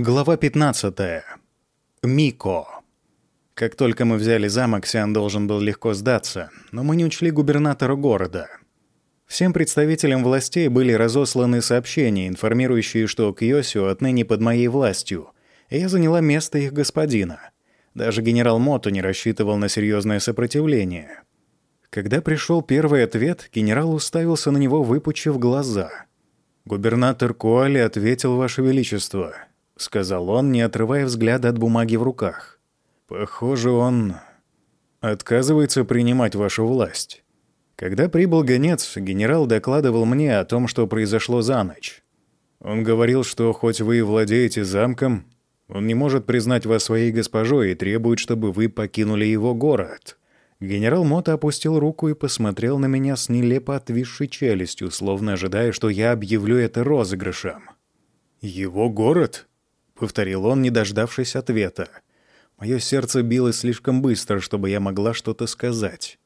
Глава 15. Мико. Как только мы взяли замок, Сиан должен был легко сдаться, но мы не учли губернатора города. Всем представителям властей были разосланы сообщения, информирующие, что Кьосио отныне под моей властью, и я заняла место их господина. Даже генерал Мото не рассчитывал на серьезное сопротивление. Когда пришел первый ответ, генерал уставился на него, выпучив глаза. «Губернатор Куали ответил, Ваше Величество», — сказал он, не отрывая взгляда от бумаги в руках. «Похоже, он отказывается принимать вашу власть». Когда прибыл гонец, генерал докладывал мне о том, что произошло за ночь. Он говорил, что хоть вы и владеете замком, он не может признать вас своей госпожой и требует, чтобы вы покинули его город. Генерал Мота опустил руку и посмотрел на меня с нелепо отвисшей челюстью, словно ожидая, что я объявлю это розыгрышем. «Его город?» — повторил он, не дождавшись ответа. Мое сердце билось слишком быстро, чтобы я могла что-то сказать.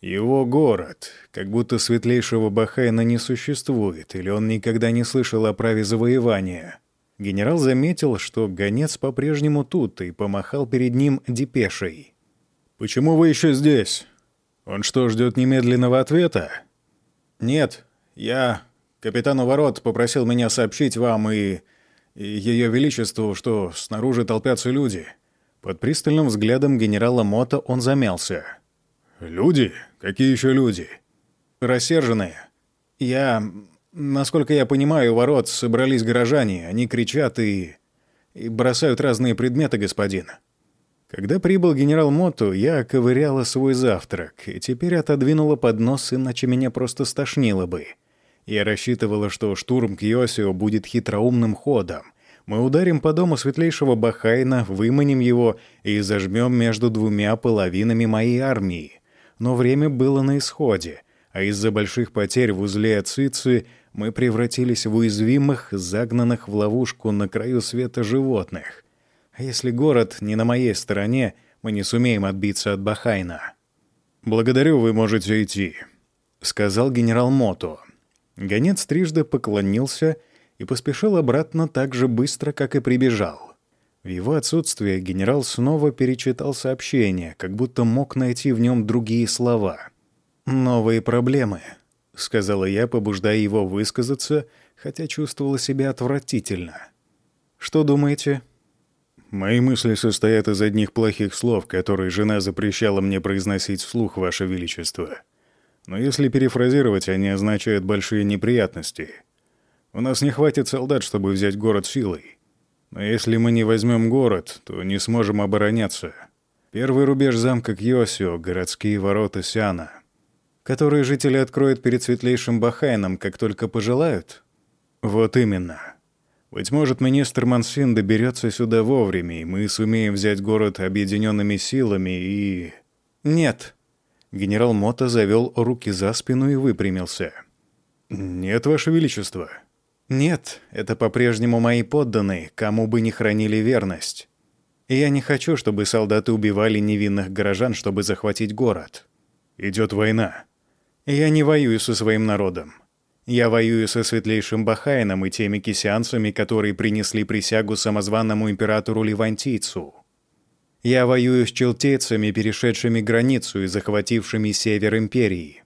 Его город, как будто светлейшего Бахайна не существует, или он никогда не слышал о праве завоевания. Генерал заметил, что гонец по-прежнему тут, и помахал перед ним депешей. «Почему вы еще здесь? Он что, ждет немедленного ответа?» «Нет, я... Капитан у ворот попросил меня сообщить вам и... Ее Величеству, что снаружи толпятся люди». Под пристальным взглядом генерала Мота он замялся. «Люди? Какие еще люди?» «Рассерженные. Я... Насколько я понимаю, у ворот собрались горожане. Они кричат и... и бросают разные предметы, господин». Когда прибыл генерал Моту, я ковыряла свой завтрак и теперь отодвинула поднос, иначе меня просто стошнило бы. Я рассчитывала, что штурм Кьосио будет хитроумным ходом. Мы ударим по дому светлейшего Бахайна, выманим его и зажмем между двумя половинами моей армии. Но время было на исходе, а из-за больших потерь в узле Ацицы мы превратились в уязвимых, загнанных в ловушку на краю света животных. А если город не на моей стороне, мы не сумеем отбиться от Бахайна. «Благодарю, вы можете идти», — сказал генерал Мото. Гонец трижды поклонился и поспешил обратно так же быстро, как и прибежал. В его отсутствие генерал снова перечитал сообщение, как будто мог найти в нем другие слова. «Новые проблемы», — сказала я, побуждая его высказаться, хотя чувствовала себя отвратительно. «Что думаете?» Мои мысли состоят из одних плохих слов, которые жена запрещала мне произносить вслух, Ваше Величество. Но если перефразировать, они означают большие неприятности. У нас не хватит солдат, чтобы взять город силой. Но если мы не возьмем город, то не сможем обороняться. Первый рубеж замка Кьосио — городские ворота Сиана, которые жители откроют перед светлейшим Бахайном, как только пожелают. Вот именно. Быть может, министр Мансин доберется сюда вовремя, и мы сумеем взять город объединенными силами и... Нет. Генерал Мота завел руки за спину и выпрямился. Нет, Ваше Величество. Нет, это по-прежнему мои подданные, кому бы ни хранили верность. И я не хочу, чтобы солдаты убивали невинных горожан, чтобы захватить город. Идет война. Я не воюю со своим народом. Я воюю со светлейшим Бахайном и теми кисянцами, которые принесли присягу самозванному императору Левантийцу. Я воюю с челтейцами, перешедшими границу и захватившими север империи.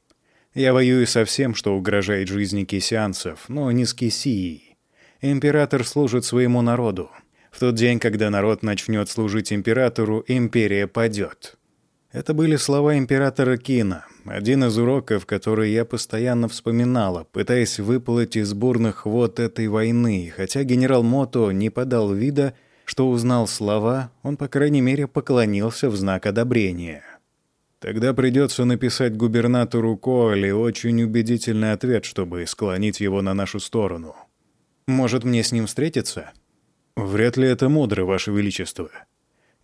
Я воюю со всем, что угрожает жизни кисянцев, но не с Кисией. Император служит своему народу. В тот день, когда народ начнет служить императору, империя падет. Это были слова императора Кина, один из уроков, который я постоянно вспоминала, пытаясь выплыть из бурных вод этой войны, хотя генерал Мото не подал вида, что узнал слова, он, по крайней мере, поклонился в знак одобрения. Тогда придется написать губернатору Коали очень убедительный ответ, чтобы склонить его на нашу сторону. Может, мне с ним встретиться? Вряд ли это мудро, Ваше Величество.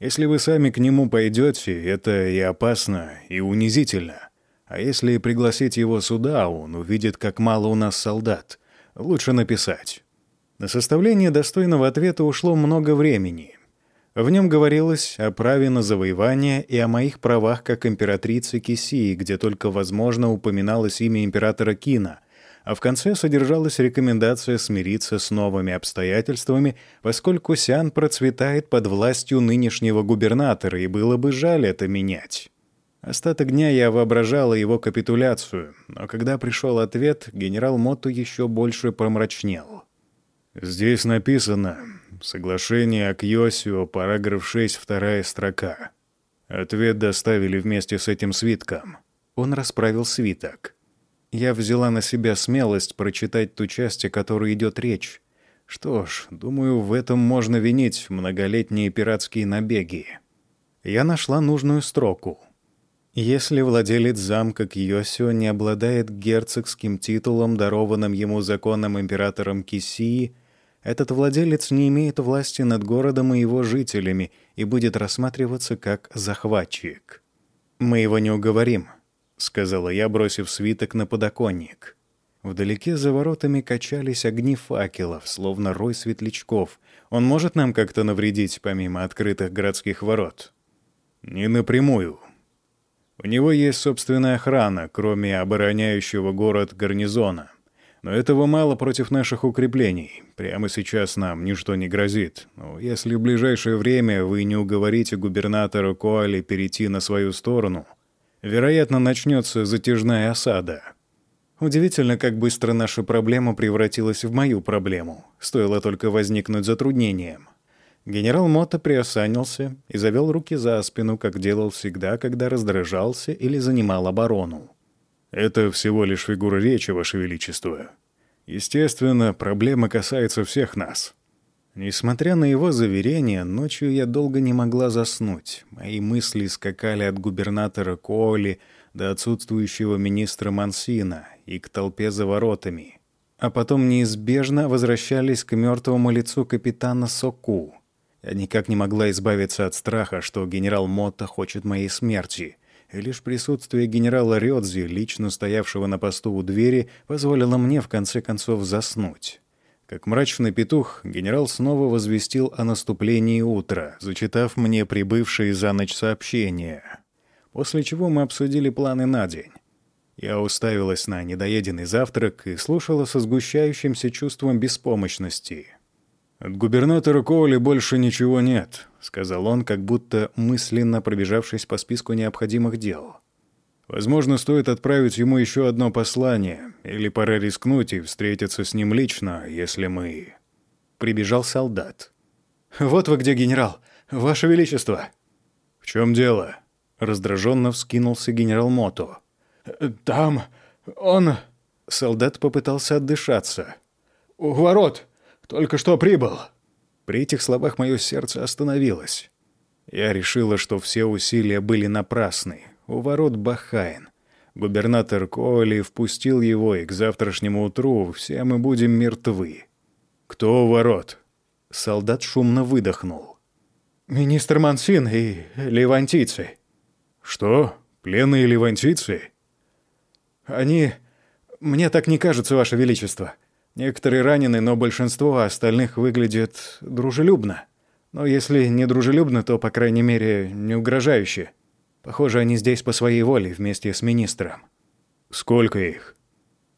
Если вы сами к нему пойдете, это и опасно, и унизительно. А если пригласить его сюда, он увидит, как мало у нас солдат. Лучше написать. На составление достойного ответа ушло много времени. В нем говорилось о праве на завоевание и о моих правах как императрицы Кисии, где только возможно упоминалось имя императора Кина, а в конце содержалась рекомендация смириться с новыми обстоятельствами, поскольку Сиан процветает под властью нынешнего губернатора, и было бы жаль это менять. Остаток дня я воображала его капитуляцию, но когда пришел ответ, генерал Мотто еще больше промрачнел. «Здесь написано «Соглашение о Кьосио», параграф 6, вторая строка. Ответ доставили вместе с этим свитком». Он расправил свиток. Я взяла на себя смелость прочитать ту часть, о которой идет речь. Что ж, думаю, в этом можно винить многолетние пиратские набеги. Я нашла нужную строку. Если владелец замка Кьосио не обладает герцогским титулом, дарованным ему законом императором Кисии, этот владелец не имеет власти над городом и его жителями и будет рассматриваться как захватчик. Мы его не уговорим, — сказала я, бросив свиток на подоконник. Вдалеке за воротами качались огни факелов, словно рой светлячков. Он может нам как-то навредить, помимо открытых городских ворот? Не напрямую. У него есть собственная охрана, кроме обороняющего город гарнизона. Но этого мало против наших укреплений. Прямо сейчас нам ничто не грозит. Но если в ближайшее время вы не уговорите губернатора Коали перейти на свою сторону — Вероятно, начнется затяжная осада. Удивительно, как быстро наша проблема превратилась в мою проблему. Стоило только возникнуть затруднением. Генерал Мотто приосанился и завел руки за спину, как делал всегда, когда раздражался или занимал оборону. «Это всего лишь фигура речи, Ваше Величество. Естественно, проблема касается всех нас. Несмотря на его заверения, ночью я долго не могла заснуть. Мои мысли скакали от губернатора Коли до отсутствующего министра Мансина и к толпе за воротами. А потом неизбежно возвращались к мертвому лицу капитана Соку. Я никак не могла избавиться от страха, что генерал Мотта хочет моей смерти. И лишь присутствие генерала Рёдзи, лично стоявшего на посту у двери, позволило мне в конце концов заснуть. Как мрачный петух, генерал снова возвестил о наступлении утра, зачитав мне прибывшие за ночь сообщения. После чего мы обсудили планы на день. Я уставилась на недоеденный завтрак и слушала со сгущающимся чувством беспомощности. «От губернатора Коули больше ничего нет», — сказал он, как будто мысленно пробежавшись по списку необходимых дел. Возможно, стоит отправить ему еще одно послание, или пора рискнуть и встретиться с ним лично, если мы...» Прибежал солдат. «Вот вы где, генерал! Ваше Величество!» «В чем дело?» Раздраженно вскинулся генерал Мото. «Там... он...» Солдат попытался отдышаться. «У ворот! Только что прибыл!» При этих словах мое сердце остановилось. Я решила, что все усилия были напрасны у ворот Бахайн. Губернатор Коли впустил его, и к завтрашнему утру все мы будем мертвы. «Кто у ворот?» Солдат шумно выдохнул. «Министр Мансин и левантийцы». «Что? Пленные левантийцы?» «Они... Мне так не кажется, Ваше Величество. Некоторые ранены, но большинство остальных выглядят дружелюбно. Но если не дружелюбно, то, по крайней мере, не угрожающе». Похоже, они здесь по своей воле вместе с министром. Сколько их?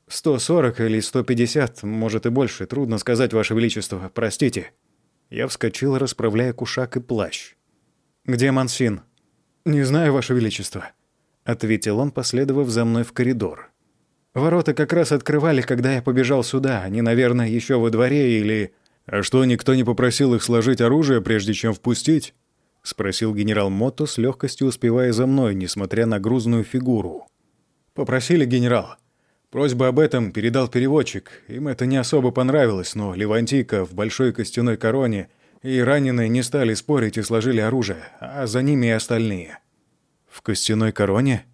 140 или 150, может и больше. Трудно сказать, Ваше Величество. Простите. Я вскочил, расправляя кушак и плащ. «Где Мансин?» «Не знаю, Ваше Величество», — ответил он, последовав за мной в коридор. «Ворота как раз открывали, когда я побежал сюда. Они, наверное, еще во дворе или...» «А что, никто не попросил их сложить оружие, прежде чем впустить?» — спросил генерал Мотто с легкостью успевая за мной, несмотря на грузную фигуру. «Попросили, генерал. Просьбу об этом передал переводчик. Им это не особо понравилось, но Левантийка в большой костяной короне и раненые не стали спорить и сложили оружие, а за ними и остальные». «В костяной короне?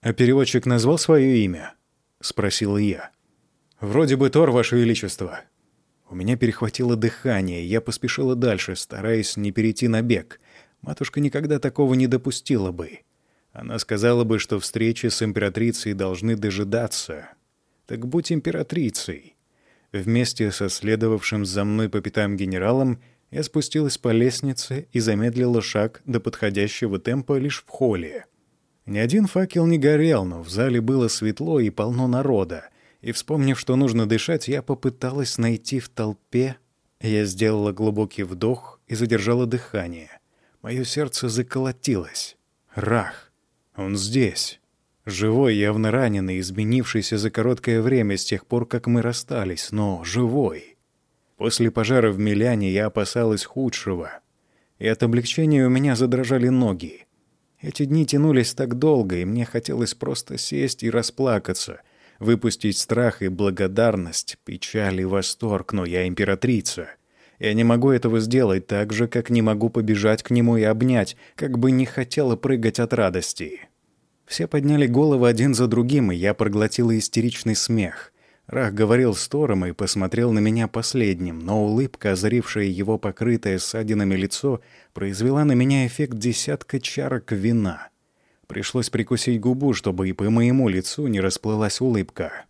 А переводчик назвал свое имя?» — спросил я. «Вроде бы Тор, Ваше Величество». У меня перехватило дыхание, я поспешила дальше, стараясь не перейти на бег — Матушка никогда такого не допустила бы. Она сказала бы, что встречи с императрицей должны дожидаться. Так будь императрицей. Вместе со следовавшим за мной по пятам генералом я спустилась по лестнице и замедлила шаг до подходящего темпа лишь в холле. Ни один факел не горел, но в зале было светло и полно народа. И, вспомнив, что нужно дышать, я попыталась найти в толпе. Я сделала глубокий вдох и задержала дыхание. Мое сердце заколотилось. Рах. Он здесь. Живой, явно раненый, изменившийся за короткое время с тех пор, как мы расстались, но живой. После пожара в Миляне я опасалась худшего. И от облегчения у меня задрожали ноги. Эти дни тянулись так долго, и мне хотелось просто сесть и расплакаться, выпустить страх и благодарность, печаль и восторг, но я императрица. Я не могу этого сделать так же, как не могу побежать к нему и обнять, как бы не хотела прыгать от радости. Все подняли головы один за другим, и я проглотила истеричный смех. Рах говорил с и посмотрел на меня последним, но улыбка, озарившая его покрытое ссадинами лицо, произвела на меня эффект десятка чарок вина. Пришлось прикусить губу, чтобы и по моему лицу не расплылась улыбка.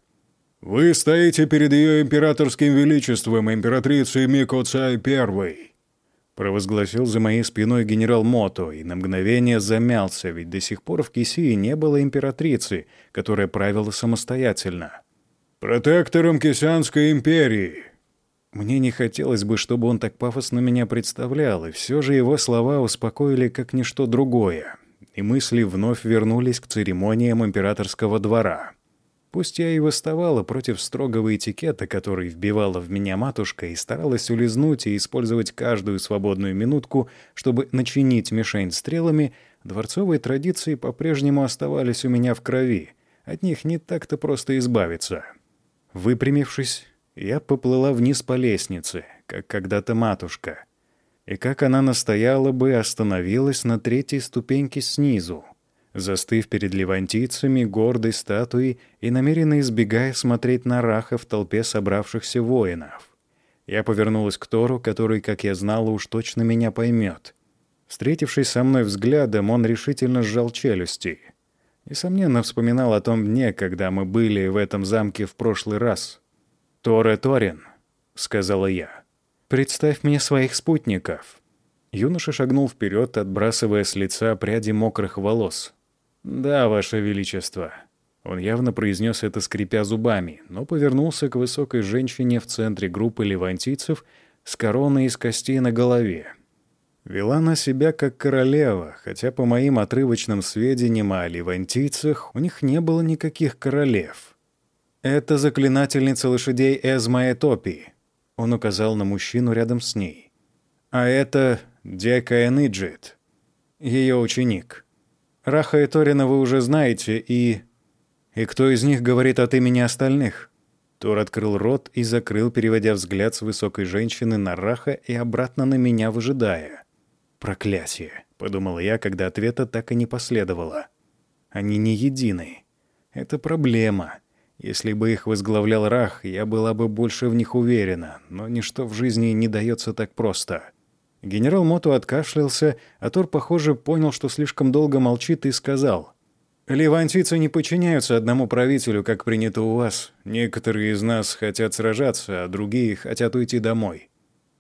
«Вы стоите перед ее императорским величеством, императрицей Мико Цай Первой провозгласил за моей спиной генерал Мото и на мгновение замялся, ведь до сих пор в Кисии не было императрицы, которая правила самостоятельно. «Протектором Кисянской империи!» Мне не хотелось бы, чтобы он так пафосно меня представлял, и все же его слова успокоили как ничто другое, и мысли вновь вернулись к церемониям императорского двора. Пусть я и восставала против строгого этикета, который вбивала в меня матушка, и старалась улизнуть и использовать каждую свободную минутку, чтобы начинить мишень стрелами, дворцовые традиции по-прежнему оставались у меня в крови. От них не так-то просто избавиться. Выпрямившись, я поплыла вниз по лестнице, как когда-то матушка. И как она настояла бы, остановилась на третьей ступеньке снизу — застыв перед левантийцами гордой статуей и намеренно избегая смотреть на Раха в толпе собравшихся воинов. Я повернулась к Тору, который, как я знала, уж точно меня поймет. Встретившись со мной взглядом, он решительно сжал челюсти. Несомненно, вспоминал о том дне, когда мы были в этом замке в прошлый раз. «Торе Торин», — сказала я, — «представь мне своих спутников». Юноша шагнул вперед, отбрасывая с лица пряди мокрых волос. «Да, Ваше Величество». Он явно произнес это, скрипя зубами, но повернулся к высокой женщине в центре группы левантийцев с короной из костей на голове. Вела она себя как королева, хотя по моим отрывочным сведениям о левантийцах у них не было никаких королев. «Это заклинательница лошадей Эзма Этопии», — он указал на мужчину рядом с ней. «А это Дека Эниджит, ее ученик». Раха и Торина вы уже знаете, и... И кто из них говорит от имени остальных?» Тор открыл рот и закрыл, переводя взгляд с высокой женщины на Раха и обратно на меня, выжидая. «Проклятие!» — подумал я, когда ответа так и не последовало. «Они не едины. Это проблема. Если бы их возглавлял Рах, я была бы больше в них уверена, но ничто в жизни не дается так просто». Генерал Мото откашлялся, а Тор, похоже, понял, что слишком долго молчит, и сказал. «Левантийцы не подчиняются одному правителю, как принято у вас. Некоторые из нас хотят сражаться, а другие хотят уйти домой.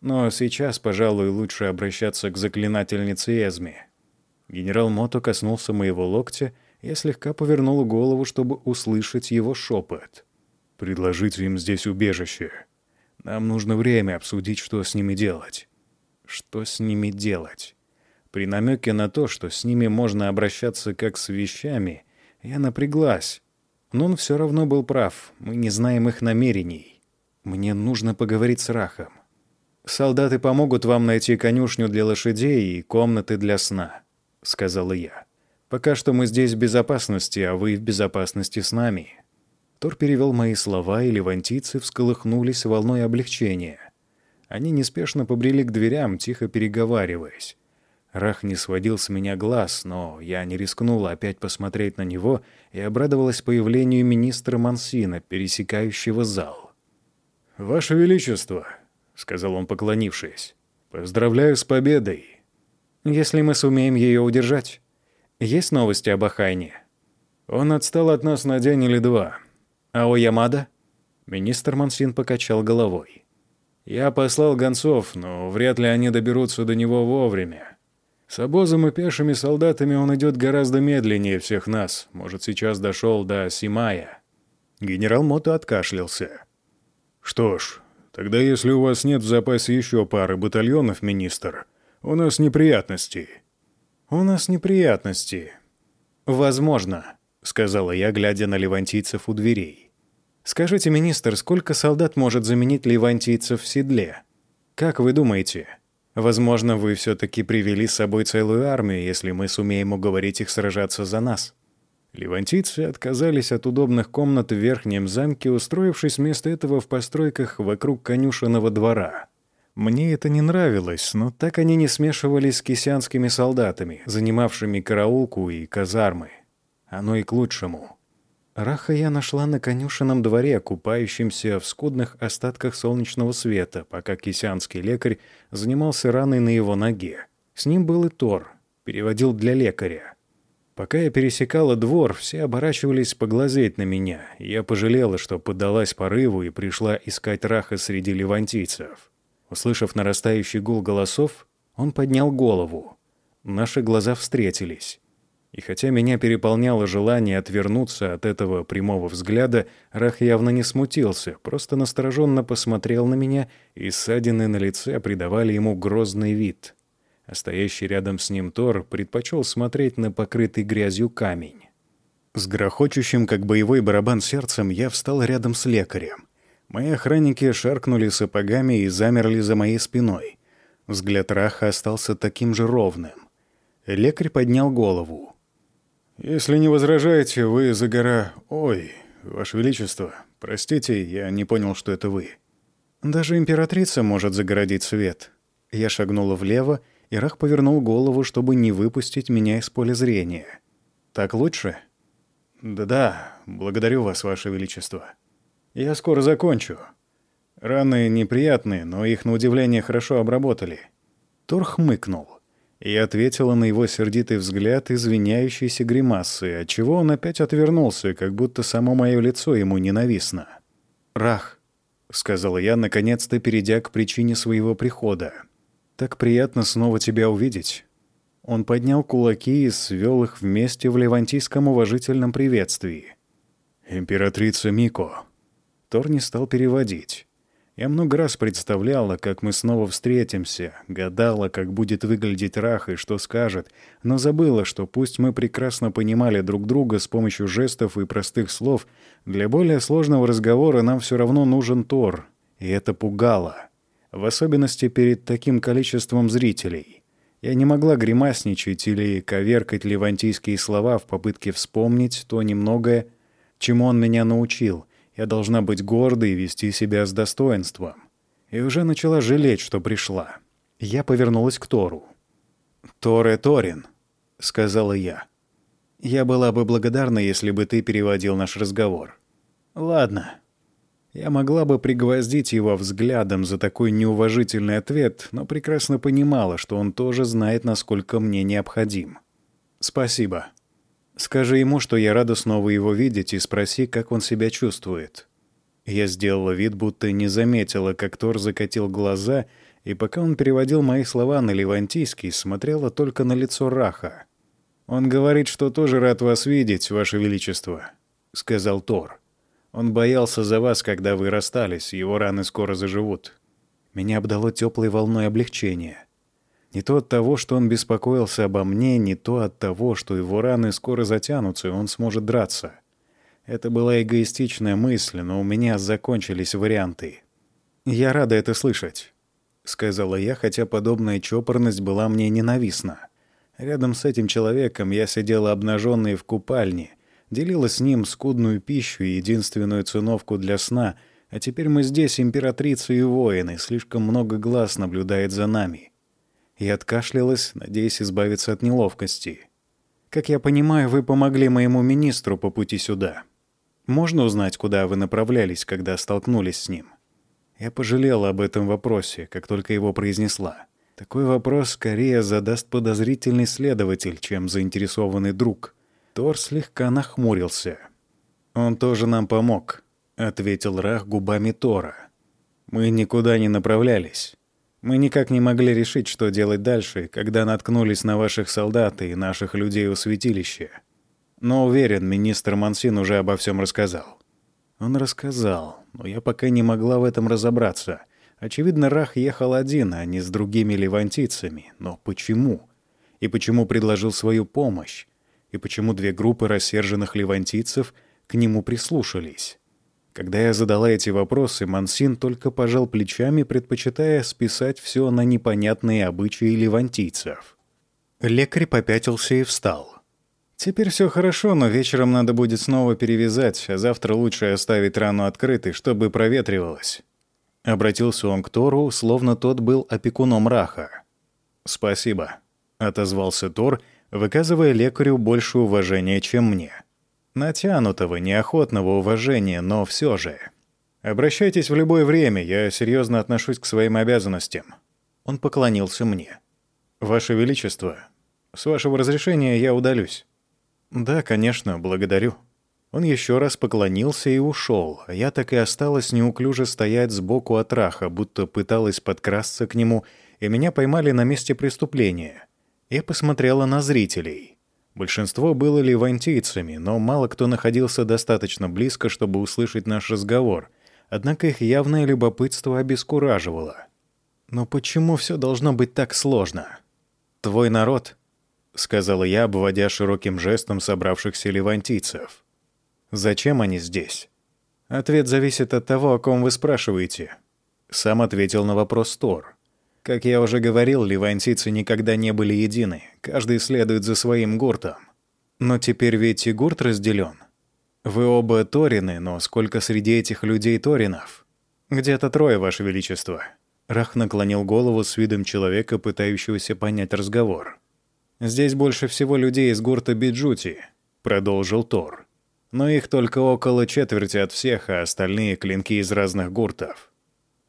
Но сейчас, пожалуй, лучше обращаться к заклинательнице Эзми». Генерал Мото коснулся моего локтя, я слегка повернул голову, чтобы услышать его шепот. «Предложите им здесь убежище. Нам нужно время обсудить, что с ними делать». Что с ними делать? При намеке на то, что с ними можно обращаться как с вещами, я напряглась. Но он все равно был прав. Мы не знаем их намерений. Мне нужно поговорить с Рахом. «Солдаты помогут вам найти конюшню для лошадей и комнаты для сна», — сказала я. «Пока что мы здесь в безопасности, а вы в безопасности с нами». Тор перевел мои слова, и левантийцы всколыхнулись волной облегчения. Они неспешно побрели к дверям, тихо переговариваясь. Рах не сводил с меня глаз, но я не рискнула опять посмотреть на него и обрадовалась появлению министра Мансина, пересекающего зал. «Ваше Величество», — сказал он, поклонившись, — «поздравляю с победой. Если мы сумеем ее удержать. Есть новости об Ахайне?» «Он отстал от нас на день или два. А о Ямада?» Министр Мансин покачал головой. Я послал гонцов, но вряд ли они доберутся до него вовремя. С обозом и пешими солдатами он идет гораздо медленнее всех нас. Может, сейчас дошел до Симая. Генерал Мото откашлялся. «Что ж, тогда если у вас нет в запасе еще пары батальонов, министр, у нас неприятности». «У нас неприятности». «Возможно», — сказала я, глядя на левантийцев у дверей. «Скажите, министр, сколько солдат может заменить левантийцев в седле? Как вы думаете?» Возможно, вы все-таки привели с собой целую армию, если мы сумеем уговорить их сражаться за нас. Левантийцы отказались от удобных комнат в верхнем замке, устроившись вместо этого в постройках вокруг конюшенного двора. Мне это не нравилось, но так они не смешивались с кисянскими солдатами, занимавшими караулку и казармы. Оно и к лучшему. Раха я нашла на конюшенном дворе, купающимся в скудных остатках солнечного света, пока кисянский лекарь занимался раной на его ноге. С ним был и Тор, переводил для лекаря. Пока я пересекала двор, все оборачивались поглазеть на меня, я пожалела, что поддалась порыву и пришла искать Раха среди левантийцев. Услышав нарастающий гул голосов, он поднял голову. Наши глаза встретились. И хотя меня переполняло желание отвернуться от этого прямого взгляда, Рах явно не смутился, просто настороженно посмотрел на меня, и ссадины на лице придавали ему грозный вид. А стоящий рядом с ним Тор предпочел смотреть на покрытый грязью камень. С грохочущим, как боевой барабан сердцем, я встал рядом с лекарем. Мои охранники шаркнули сапогами и замерли за моей спиной. Взгляд Раха остался таким же ровным. Лекарь поднял голову. «Если не возражаете, вы за гора... Ой, Ваше Величество, простите, я не понял, что это вы». «Даже императрица может загородить свет». Я шагнула влево, и Рах повернул голову, чтобы не выпустить меня из поля зрения. «Так лучше?» «Да-да, благодарю вас, Ваше Величество. Я скоро закончу. Раны неприятные, но их, на удивление, хорошо обработали». Тор хмыкнул и ответила на его сердитый взгляд извиняющейся гримасы, отчего он опять отвернулся, как будто само мое лицо ему ненавистно. «Рах», — сказала я, наконец-то перейдя к причине своего прихода. «Так приятно снова тебя увидеть». Он поднял кулаки и свел их вместе в левантийском уважительном приветствии. «Императрица Мико». Тор не стал переводить. Я много раз представляла, как мы снова встретимся, гадала, как будет выглядеть Рах и что скажет, но забыла, что пусть мы прекрасно понимали друг друга с помощью жестов и простых слов, для более сложного разговора нам все равно нужен Тор, и это пугало. В особенности перед таким количеством зрителей. Я не могла гримасничать или коверкать левантийские слова в попытке вспомнить то немногое, чему он меня научил — я должна быть гордой и вести себя с достоинством. И уже начала жалеть, что пришла. Я повернулась к Тору. «Торе Торин», — сказала я. «Я была бы благодарна, если бы ты переводил наш разговор». «Ладно». Я могла бы пригвоздить его взглядом за такой неуважительный ответ, но прекрасно понимала, что он тоже знает, насколько мне необходим. «Спасибо», Скажи ему, что я рада снова его видеть, и спроси, как он себя чувствует». Я сделала вид, будто не заметила, как Тор закатил глаза, и пока он переводил мои слова на левантийский, смотрела только на лицо Раха. «Он говорит, что тоже рад вас видеть, Ваше Величество», — сказал Тор. «Он боялся за вас, когда вы расстались, его раны скоро заживут». Меня обдало теплой волной облегчения. Не то от того, что он беспокоился обо мне, не то от того, что его раны скоро затянутся, и он сможет драться. Это была эгоистичная мысль, но у меня закончились варианты. «Я рада это слышать», — сказала я, хотя подобная чопорность была мне ненавистна. Рядом с этим человеком я сидела обнаженной в купальне, делила с ним скудную пищу и единственную циновку для сна, а теперь мы здесь, императрица и воины, слишком много глаз наблюдает за нами и откашлялась, надеясь избавиться от неловкости. «Как я понимаю, вы помогли моему министру по пути сюда. Можно узнать, куда вы направлялись, когда столкнулись с ним?» Я пожалела об этом вопросе, как только его произнесла. Такой вопрос скорее задаст подозрительный следователь, чем заинтересованный друг. Тор слегка нахмурился. «Он тоже нам помог», — ответил Рах губами Тора. «Мы никуда не направлялись. Мы никак не могли решить, что делать дальше, когда наткнулись на ваших солдат и наших людей у святилища. Но уверен, министр Мансин уже обо всем рассказал. Он рассказал, но я пока не могла в этом разобраться. Очевидно, Рах ехал один, а не с другими левантийцами. Но почему? И почему предложил свою помощь? И почему две группы рассерженных левантийцев к нему прислушались? Когда я задала эти вопросы, Мансин только пожал плечами, предпочитая списать все на непонятные обычаи левантийцев. Лекарь попятился и встал. «Теперь все хорошо, но вечером надо будет снова перевязать, а завтра лучше оставить рану открытой, чтобы проветривалось». Обратился он к Тору, словно тот был опекуном Раха. «Спасибо», — отозвался Тор, выказывая лекарю больше уважения, чем мне. Натянутого, неохотного уважения, но все же. «Обращайтесь в любое время, я серьезно отношусь к своим обязанностям». Он поклонился мне. «Ваше Величество, с вашего разрешения я удалюсь». «Да, конечно, благодарю». Он еще раз поклонился и ушел, а я так и осталась неуклюже стоять сбоку от раха, будто пыталась подкрасться к нему, и меня поймали на месте преступления. Я посмотрела на зрителей. Большинство было ливантийцами, но мало кто находился достаточно близко, чтобы услышать наш разговор, однако их явное любопытство обескураживало. «Но почему все должно быть так сложно?» «Твой народ», — сказала я, обводя широким жестом собравшихся левантийцев. «Зачем они здесь?» «Ответ зависит от того, о ком вы спрашиваете». Сам ответил на вопрос Тор. «Как я уже говорил, левантийцы никогда не были едины. Каждый следует за своим гуртом. Но теперь ведь и гурт разделен. Вы оба Торины, но сколько среди этих людей Торинов? Где-то трое, Ваше Величество». Рах наклонил голову с видом человека, пытающегося понять разговор. «Здесь больше всего людей из гурта Биджути», — продолжил Тор. «Но их только около четверти от всех, а остальные — клинки из разных гуртов».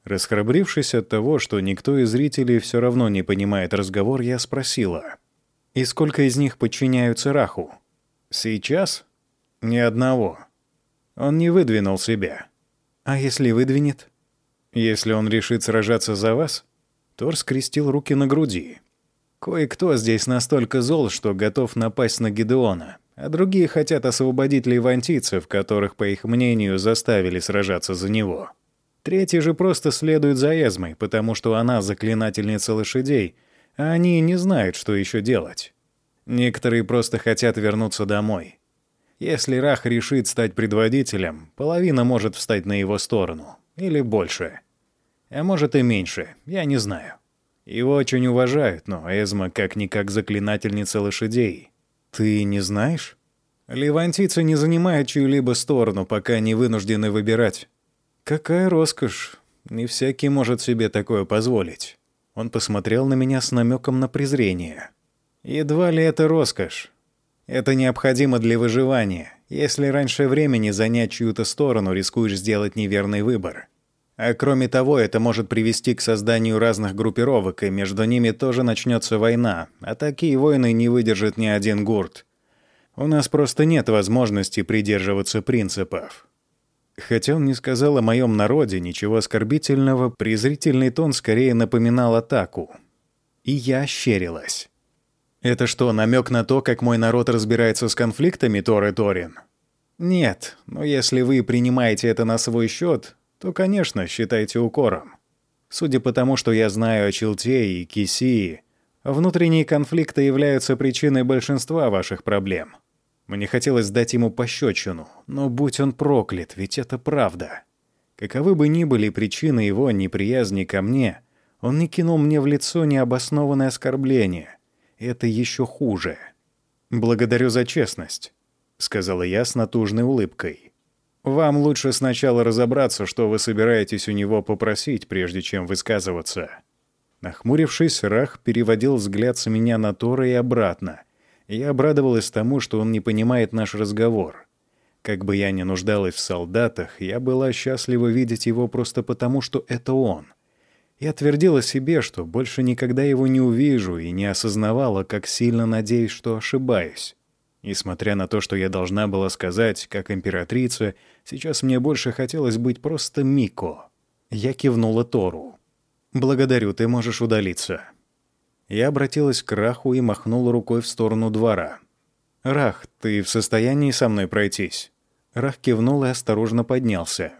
Расхрабрившись от того, что никто из зрителей все равно не понимает разговор, я спросила. «И сколько из них подчиняются Раху?» «Сейчас?» «Ни одного. Он не выдвинул себя». «А если выдвинет?» «Если он решит сражаться за вас?» Тор скрестил руки на груди. Кое-кто здесь настолько зол, что готов напасть на Гедеона, а другие хотят освободить левантийцев, которых, по их мнению, заставили сражаться за него. Третьи же просто следуют за Эзмой, потому что она заклинательница лошадей, а они не знают, что еще делать. Некоторые просто хотят вернуться домой. Если Рах решит стать предводителем, половина может встать на его сторону. Или больше. А может и меньше, я не знаю. Его очень уважают, но Эзма как-никак заклинательница лошадей. Ты не знаешь? Левантийцы не занимают чью-либо сторону, пока не вынуждены выбирать. Какая роскошь. Не всякий может себе такое позволить. Он посмотрел на меня с намеком на презрение. Едва ли это роскошь. Это необходимо для выживания. Если раньше времени занять чью-то сторону, рискуешь сделать неверный выбор. А кроме того, это может привести к созданию разных группировок, и между ними тоже начнется война, а такие войны не выдержит ни один гурт. У нас просто нет возможности придерживаться принципов. Хотя он не сказал о моем народе ничего оскорбительного, презрительный тон скорее напоминал атаку. И я ощерилась. Это что, намек на то, как мой народ разбирается с конфликтами, Тор и Торин? Нет, но если вы принимаете это на свой счет, то, конечно, считайте укором. Судя по тому, что я знаю о Челте и Кисии, внутренние конфликты являются причиной большинства ваших проблем. Мне хотелось дать ему пощечину, но будь он проклят, ведь это правда. Каковы бы ни были причины его неприязни ко мне, он не кинул мне в лицо необоснованное оскорбление. Это еще хуже. «Благодарю за честность», — сказала я с натужной улыбкой. Вам лучше сначала разобраться, что вы собираетесь у него попросить, прежде чем высказываться». Нахмурившись, Рах переводил взгляд с меня на Тора и обратно. Я обрадовалась тому, что он не понимает наш разговор. Как бы я ни нуждалась в солдатах, я была счастлива видеть его просто потому, что это он. Я твердила себе, что больше никогда его не увижу, и не осознавала, как сильно надеюсь, что ошибаюсь. Несмотря на то, что я должна была сказать, как императрица, сейчас мне больше хотелось быть просто Мико. Я кивнула Тору. «Благодарю, ты можешь удалиться». Я обратилась к Раху и махнула рукой в сторону двора. «Рах, ты в состоянии со мной пройтись?» Рах кивнул и осторожно поднялся.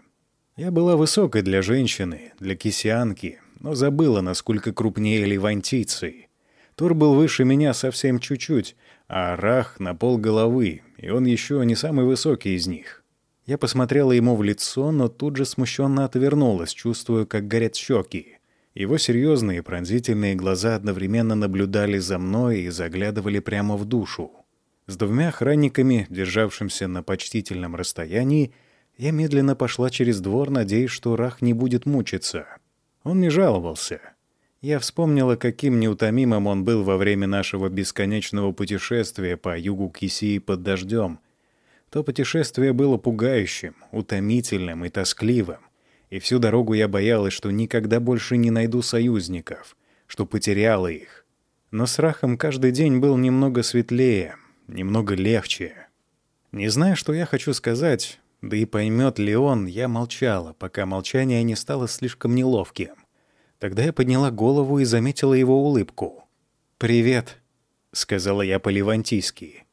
Я была высокой для женщины, для кисианки, но забыла, насколько крупнее левантийцы. Тур был выше меня совсем чуть-чуть, а Рах на пол головы, и он еще не самый высокий из них. Я посмотрела ему в лицо, но тут же смущенно отвернулась, чувствуя, как горят щеки. Его серьезные пронзительные глаза одновременно наблюдали за мной и заглядывали прямо в душу. С двумя охранниками, державшимся на почтительном расстоянии, я медленно пошла через двор, надеясь, что Рах не будет мучиться. Он не жаловался. Я вспомнила, каким неутомимым он был во время нашего бесконечного путешествия по югу Кисии под дождем. То путешествие было пугающим, утомительным и тоскливым. И всю дорогу я боялась, что никогда больше не найду союзников, что потеряла их. Но с Рахом каждый день был немного светлее, немного легче. Не зная, что я хочу сказать, да и поймет ли он, я молчала, пока молчание не стало слишком неловким. Тогда я подняла голову и заметила его улыбку. «Привет», — сказала я по-левантийски.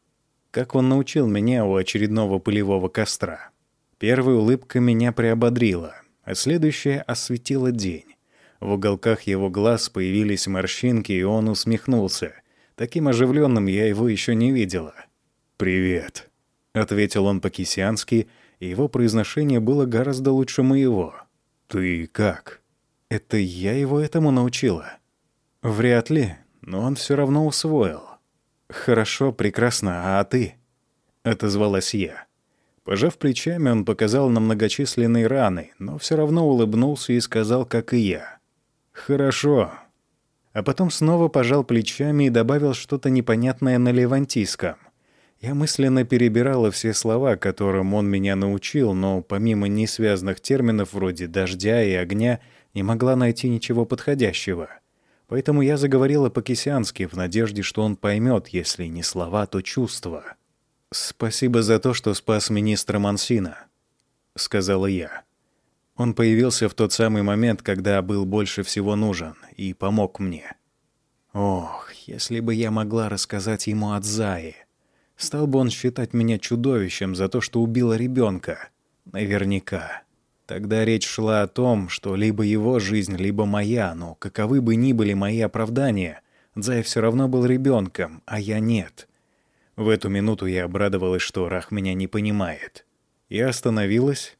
Как он научил меня у очередного пылевого костра. Первая улыбка меня приободрила, а следующая осветила день. В уголках его глаз появились морщинки, и он усмехнулся. Таким оживленным я его еще не видела. «Привет», — ответил он по-кисянски, и его произношение было гораздо лучше моего. «Ты как?» Это я его этому научила? Вряд ли, но он все равно усвоил. Хорошо, прекрасно, а ты? Отозвалась я. Пожав плечами, он показал на многочисленные раны, но все равно улыбнулся и сказал, как и я. «Хорошо». А потом снова пожал плечами и добавил что-то непонятное на левантийском. Я мысленно перебирала все слова, которым он меня научил, но помимо несвязанных терминов вроде «дождя» и «огня» не могла найти ничего подходящего. Поэтому я заговорила по-кисянски в надежде, что он поймет, если не слова, то чувства. «Спасибо за то, что спас министра Мансина», — сказала я. Он появился в тот самый момент, когда был больше всего нужен, и помог мне. Ох, если бы я могла рассказать ему от Заи. Стал бы он считать меня чудовищем за то, что убила ребенка. Наверняка. Тогда речь шла о том, что либо его жизнь, либо моя, но каковы бы ни были мои оправдания, Дзай все равно был ребенком, а я нет. В эту минуту я обрадовалась, что Рах меня не понимает. Я остановилась,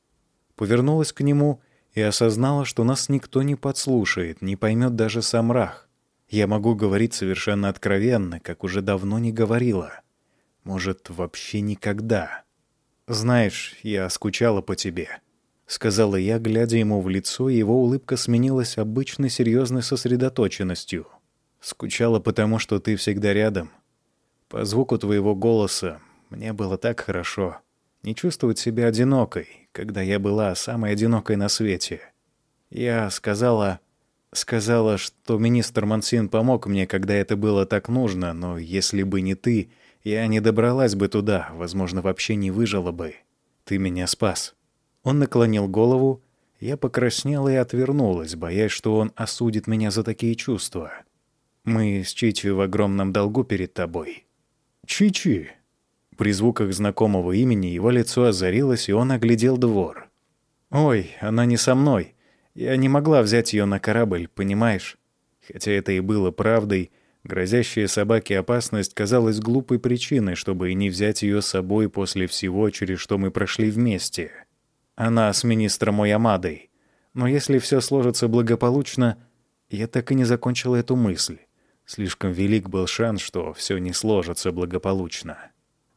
повернулась к нему и осознала, что нас никто не подслушает, не поймет даже сам Рах. Я могу говорить совершенно откровенно, как уже давно не говорила. Может, вообще никогда. «Знаешь, я скучала по тебе», — сказала я, глядя ему в лицо, и его улыбка сменилась обычной серьезной сосредоточенностью. «Скучала потому, что ты всегда рядом. По звуку твоего голоса мне было так хорошо. Не чувствовать себя одинокой, когда я была самой одинокой на свете. Я сказала... Сказала, что министр Мансин помог мне, когда это было так нужно, но если бы не ты, я не добралась бы туда, возможно, вообще не выжила бы. Ты меня спас». Он наклонил голову, я покраснела и отвернулась, боясь, что он осудит меня за такие чувства. «Мы с Чичи в огромном долгу перед тобой». «Чичи?» При звуках знакомого имени его лицо озарилось, и он оглядел двор. «Ой, она не со мной. Я не могла взять ее на корабль, понимаешь?» Хотя это и было правдой, Грозящая собаке опасность казалась глупой причиной, чтобы и не взять ее с собой после всего, через что мы прошли вместе. Она с министром Оямадой. Но если все сложится благополучно, я так и не закончил эту мысль. Слишком велик был шанс, что все не сложится благополучно.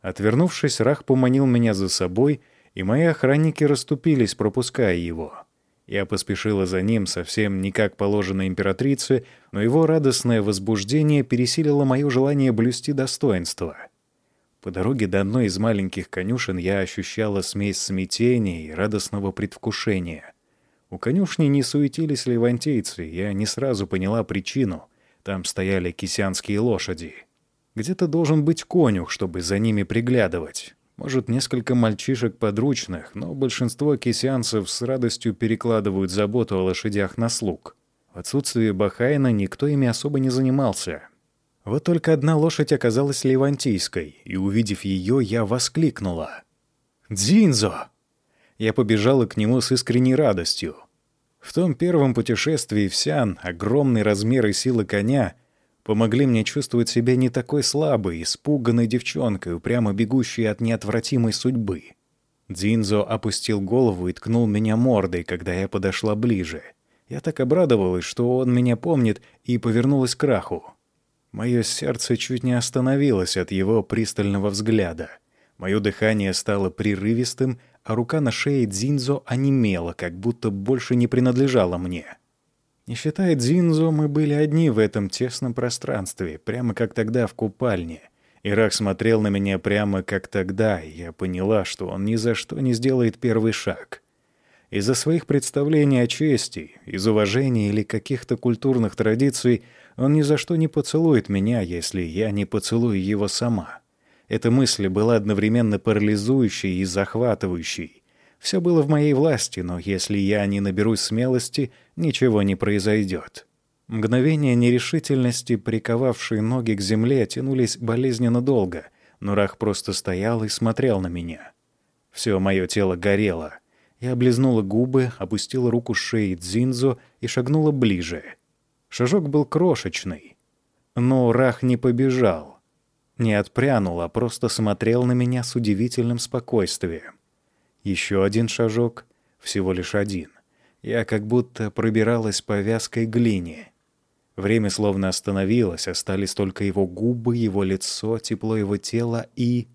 Отвернувшись, Рах поманил меня за собой, и мои охранники расступились, пропуская его. Я поспешила за ним совсем не как положено императрице, но его радостное возбуждение пересилило мое желание блюсти достоинство. По дороге до одной из маленьких конюшен я ощущала смесь смятения и радостного предвкушения. У конюшни не суетились левантейцы, я не сразу поняла причину. Там стояли кисянские лошади. Где-то должен быть конюх, чтобы за ними приглядывать. Может, несколько мальчишек подручных, но большинство кисянцев с радостью перекладывают заботу о лошадях на слуг. В отсутствие Бахайна никто ими особо не занимался. Вот только одна лошадь оказалась левантийской, и, увидев ее, я воскликнула. «Дзинзо!» Я побежала к нему с искренней радостью. В том первом путешествии в огромный размер и сила коня помогли мне чувствовать себя не такой слабой, испуганной девчонкой, упрямо бегущей от неотвратимой судьбы. Дзинзо опустил голову и ткнул меня мордой, когда я подошла ближе. Я так обрадовалась, что он меня помнит, и повернулась к Раху. Мое сердце чуть не остановилось от его пристального взгляда. Мое дыхание стало прерывистым, а рука на шее Дзинзо онемела, как будто больше не принадлежала мне. Не считая Дзинзо, мы были одни в этом тесном пространстве, прямо как тогда в купальне. Ирак смотрел на меня прямо как тогда, и я поняла, что он ни за что не сделает первый шаг. Из-за своих представлений о чести, из уважения или каких-то культурных традиций он ни за что не поцелует меня, если я не поцелую его сама. Эта мысль была одновременно парализующей и захватывающей. Все было в моей власти, но если я не наберусь смелости, ничего не произойдет. Мгновения нерешительности, приковавшие ноги к земле, тянулись болезненно долго, но Рах просто стоял и смотрел на меня. Все мое тело горело. Я облизнула губы, опустила руку шеи Дзинзо и шагнула ближе. Шажок был крошечный. Но Рах не побежал. Не отпрянул, а просто смотрел на меня с удивительным спокойствием. Еще один шажок, всего лишь один. Я как будто пробиралась по вязкой глине. Время словно остановилось, остались только его губы, его лицо, тепло его тела и...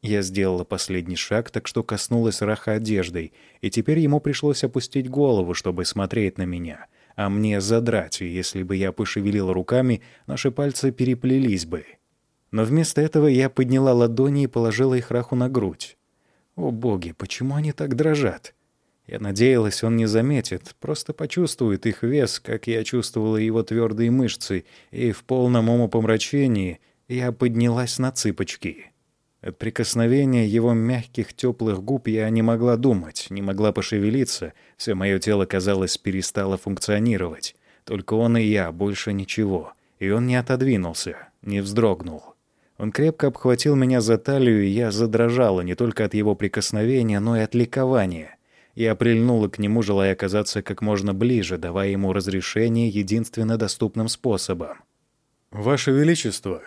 Я сделала последний шаг, так что коснулась Раха одеждой, и теперь ему пришлось опустить голову, чтобы смотреть на меня, а мне задрать, и если бы я пошевелила руками, наши пальцы переплелись бы. Но вместо этого я подняла ладони и положила их Раху на грудь. О боги, почему они так дрожат? Я надеялась, он не заметит, просто почувствует их вес, как я чувствовала его твердые мышцы, и в полном умопомрачении я поднялась на цыпочки. От прикосновения его мягких теплых губ я не могла думать, не могла пошевелиться, все мое тело, казалось, перестало функционировать. Только он и я, больше ничего. И он не отодвинулся, не вздрогнул. Он крепко обхватил меня за талию, и я задрожала не только от его прикосновения, но и от ликования. Я прильнула к нему, желая оказаться как можно ближе, давая ему разрешение единственно доступным способом. «Ваше Величество!»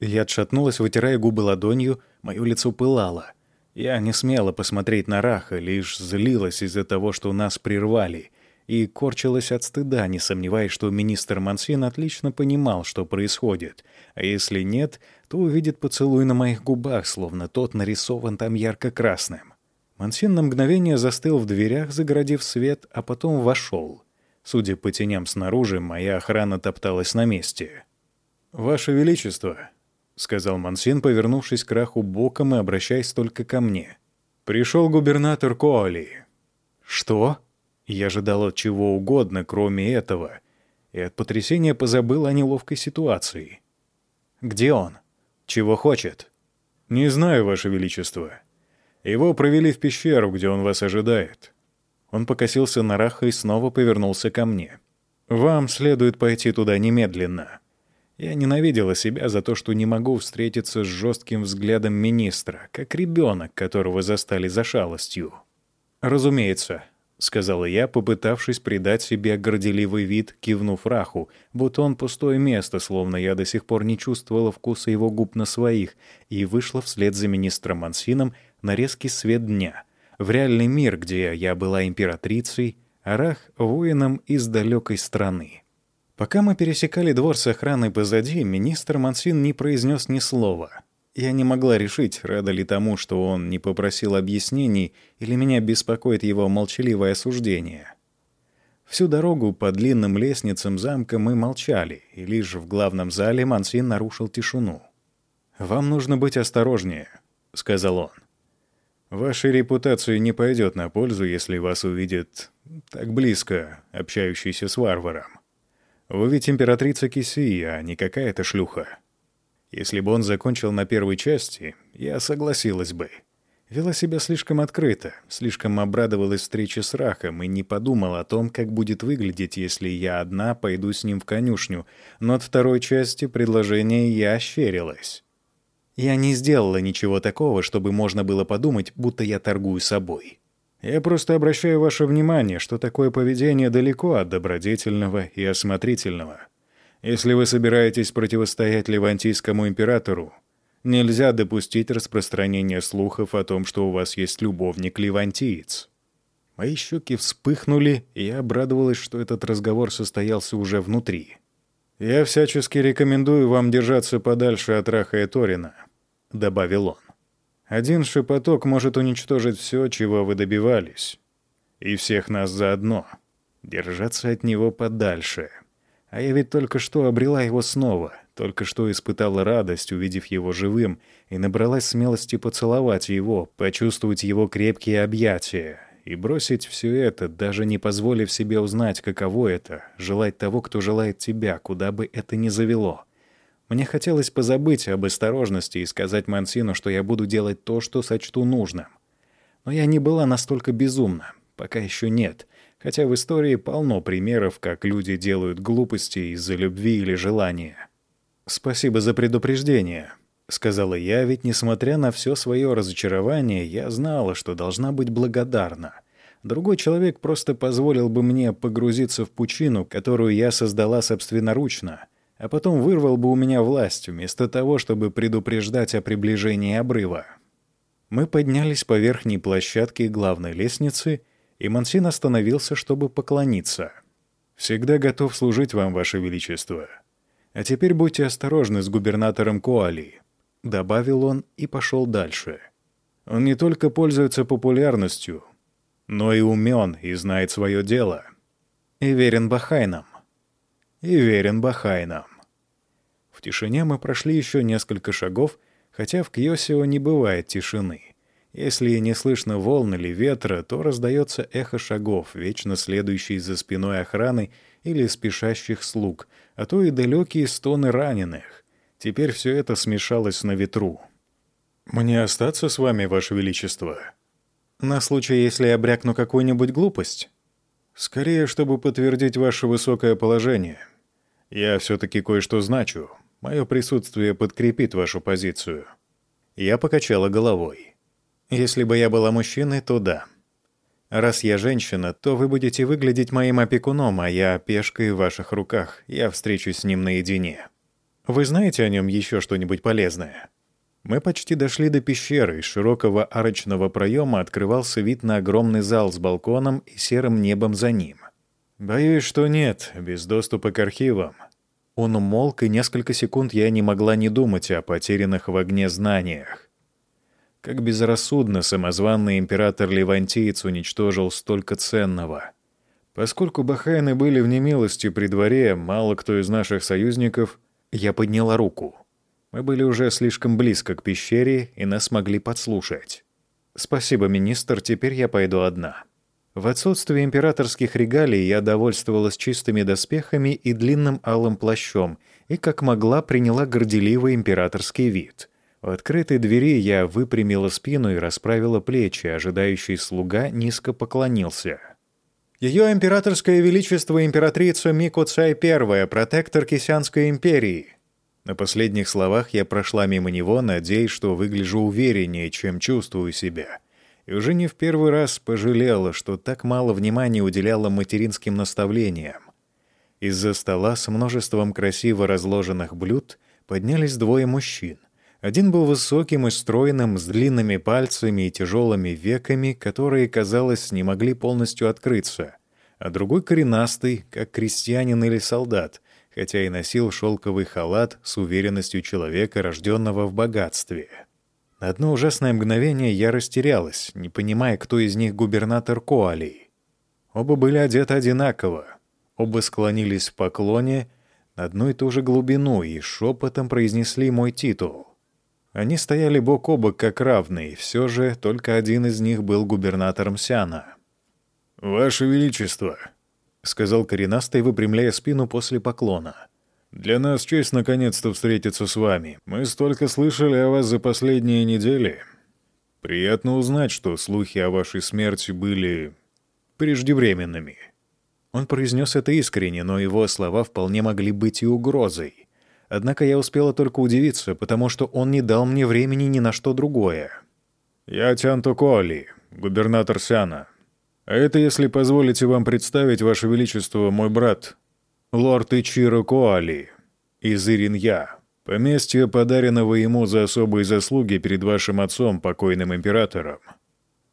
Я отшатнулась, вытирая губы ладонью, мое лицо пылало. Я не смела посмотреть на Раха, лишь злилась из-за того, что нас прервали, и корчилась от стыда, не сомневаясь, что министр Мансин отлично понимал, что происходит, а если нет, то увидит поцелуй на моих губах, словно тот нарисован там ярко-красным. Мансин на мгновение застыл в дверях, загородив свет, а потом вошел. Судя по теням снаружи, моя охрана топталась на месте. «Ваше Величество», — сказал Мансин, повернувшись к Раху боком и обращаясь только ко мне. «Пришел губернатор Коали». «Что?» Я ожидал от чего угодно, кроме этого, и от потрясения позабыл о неловкой ситуации. «Где он? Чего хочет?» «Не знаю, Ваше Величество. Его провели в пещеру, где он вас ожидает». Он покосился на Раха и снова повернулся ко мне. «Вам следует пойти туда немедленно». Я ненавидела себя за то, что не могу встретиться с жестким взглядом министра, как ребенок, которого застали за шалостью. «Разумеется», — сказала я, попытавшись придать себе горделивый вид, кивнув Раху, будто он пустое место, словно я до сих пор не чувствовала вкуса его губ на своих, и вышла вслед за министром Мансином на резкий свет дня, в реальный мир, где я была императрицей, а Рах — воином из далекой страны. Пока мы пересекали двор с охраной позади, министр Мансин не произнес ни слова — я не могла решить, рада ли тому, что он не попросил объяснений, или меня беспокоит его молчаливое осуждение. Всю дорогу по длинным лестницам замка мы молчали, и лишь в главном зале Мансин нарушил тишину. «Вам нужно быть осторожнее», — сказал он. «Вашей репутации не пойдет на пользу, если вас увидят так близко, общающийся с варваром. Вы ведь императрица Кисии, а не какая-то шлюха». Если бы он закончил на первой части, я согласилась бы. Вела себя слишком открыто, слишком обрадовалась встрече с Рахом и не подумала о том, как будет выглядеть, если я одна пойду с ним в конюшню, но от второй части предложения я ощерилась. Я не сделала ничего такого, чтобы можно было подумать, будто я торгую собой. Я просто обращаю ваше внимание, что такое поведение далеко от добродетельного и осмотрительного. Если вы собираетесь противостоять Левантийскому императору, нельзя допустить распространения слухов о том, что у вас есть любовник-левантиец. Мои щеки вспыхнули, и я обрадовалась, что этот разговор состоялся уже внутри. «Я всячески рекомендую вам держаться подальше от Раха и Торина», — добавил он. «Один шепоток может уничтожить все, чего вы добивались. И всех нас заодно. Держаться от него подальше. А я ведь только что обрела его снова, только что испытала радость, увидев его живым, и набралась смелости поцеловать его, почувствовать его крепкие объятия, и бросить все это, даже не позволив себе узнать, каково это — желать того, кто желает тебя, куда бы это ни завело. Мне хотелось позабыть об осторожности и сказать Мансину, что я буду делать то, что сочту нужным. Но я не была настолько безумна. Пока еще нет. Хотя в истории полно примеров, как люди делают глупости из-за любви или желания. «Спасибо за предупреждение», — сказала я, ведь, несмотря на все свое разочарование, я знала, что должна быть благодарна. Другой человек просто позволил бы мне погрузиться в пучину, которую я создала собственноручно, а потом вырвал бы у меня власть, вместо того, чтобы предупреждать о приближении обрыва. Мы поднялись по верхней площадке главной лестницы, и Мансин остановился, чтобы поклониться. «Всегда готов служить вам, Ваше Величество. А теперь будьте осторожны с губернатором Коали добавил он и пошел дальше. Он не только пользуется популярностью, но и умен и знает свое дело. И верен Бахайнам. И верен Бахайнам. В тишине мы прошли еще несколько шагов, хотя в Кьосио не бывает тишины. Если не слышно волн или ветра, то раздается эхо шагов, вечно следующий за спиной охраны или спешащих слуг, а то и далекие стоны раненых. Теперь все это смешалось на ветру. «Мне остаться с вами, Ваше Величество?» «На случай, если я брякну какую-нибудь глупость?» «Скорее, чтобы подтвердить ваше высокое положение. Я все-таки кое-что значу. Мое присутствие подкрепит вашу позицию». Я покачала головой. «Если бы я была мужчиной, то да. Раз я женщина, то вы будете выглядеть моим опекуном, а я пешкой в ваших руках. Я встречусь с ним наедине». Вы знаете о нем еще что-нибудь полезное? Мы почти дошли до пещеры. Из широкого арочного проема открывался вид на огромный зал с балконом и серым небом за ним. Боюсь, что нет, без доступа к архивам. Он умолк, и несколько секунд я не могла не думать о потерянных в огне знаниях. Как безрассудно самозванный император Левантиец уничтожил столько ценного. Поскольку бахайны были в немилости при дворе, мало кто из наших союзников я подняла руку. Мы были уже слишком близко к пещере, и нас могли подслушать. «Спасибо, министр, теперь я пойду одна». В отсутствие императорских регалий я довольствовалась чистыми доспехами и длинным алым плащом, и как могла приняла горделивый императорский вид. В открытой двери я выпрямила спину и расправила плечи, ожидающий слуга низко поклонился. Ее императорское величество императрица Мико Цай I, протектор Кисянской империи. На последних словах я прошла мимо него, надеясь, что выгляжу увереннее, чем чувствую себя. И уже не в первый раз пожалела, что так мало внимания уделяла материнским наставлениям. Из-за стола с множеством красиво разложенных блюд поднялись двое мужчин. Один был высоким и стройным, с длинными пальцами и тяжелыми веками, которые, казалось, не могли полностью открыться, а другой коренастый, как крестьянин или солдат, хотя и носил шелковый халат с уверенностью человека, рожденного в богатстве. На одно ужасное мгновение я растерялась, не понимая, кто из них губернатор Коалий. Оба были одеты одинаково, оба склонились в поклоне на одну и ту же глубину и шепотом произнесли мой титул. Они стояли бок о бок как равные, все же только один из них был губернатором Сиана. «Ваше Величество», — сказал коренастый, выпрямляя спину после поклона. «Для нас честь наконец-то встретиться с вами. Мы столько слышали о вас за последние недели. Приятно узнать, что слухи о вашей смерти были преждевременными». Он произнес это искренне, но его слова вполне могли быть и угрозой. Однако я успела только удивиться, потому что он не дал мне времени ни на что другое. «Я Тянто Коали, губернатор Сяна. А это, если позволите вам представить, Ваше Величество, мой брат, лорд Ичиро Коали из Иринья, поместье, подаренного ему за особые заслуги перед вашим отцом, покойным императором».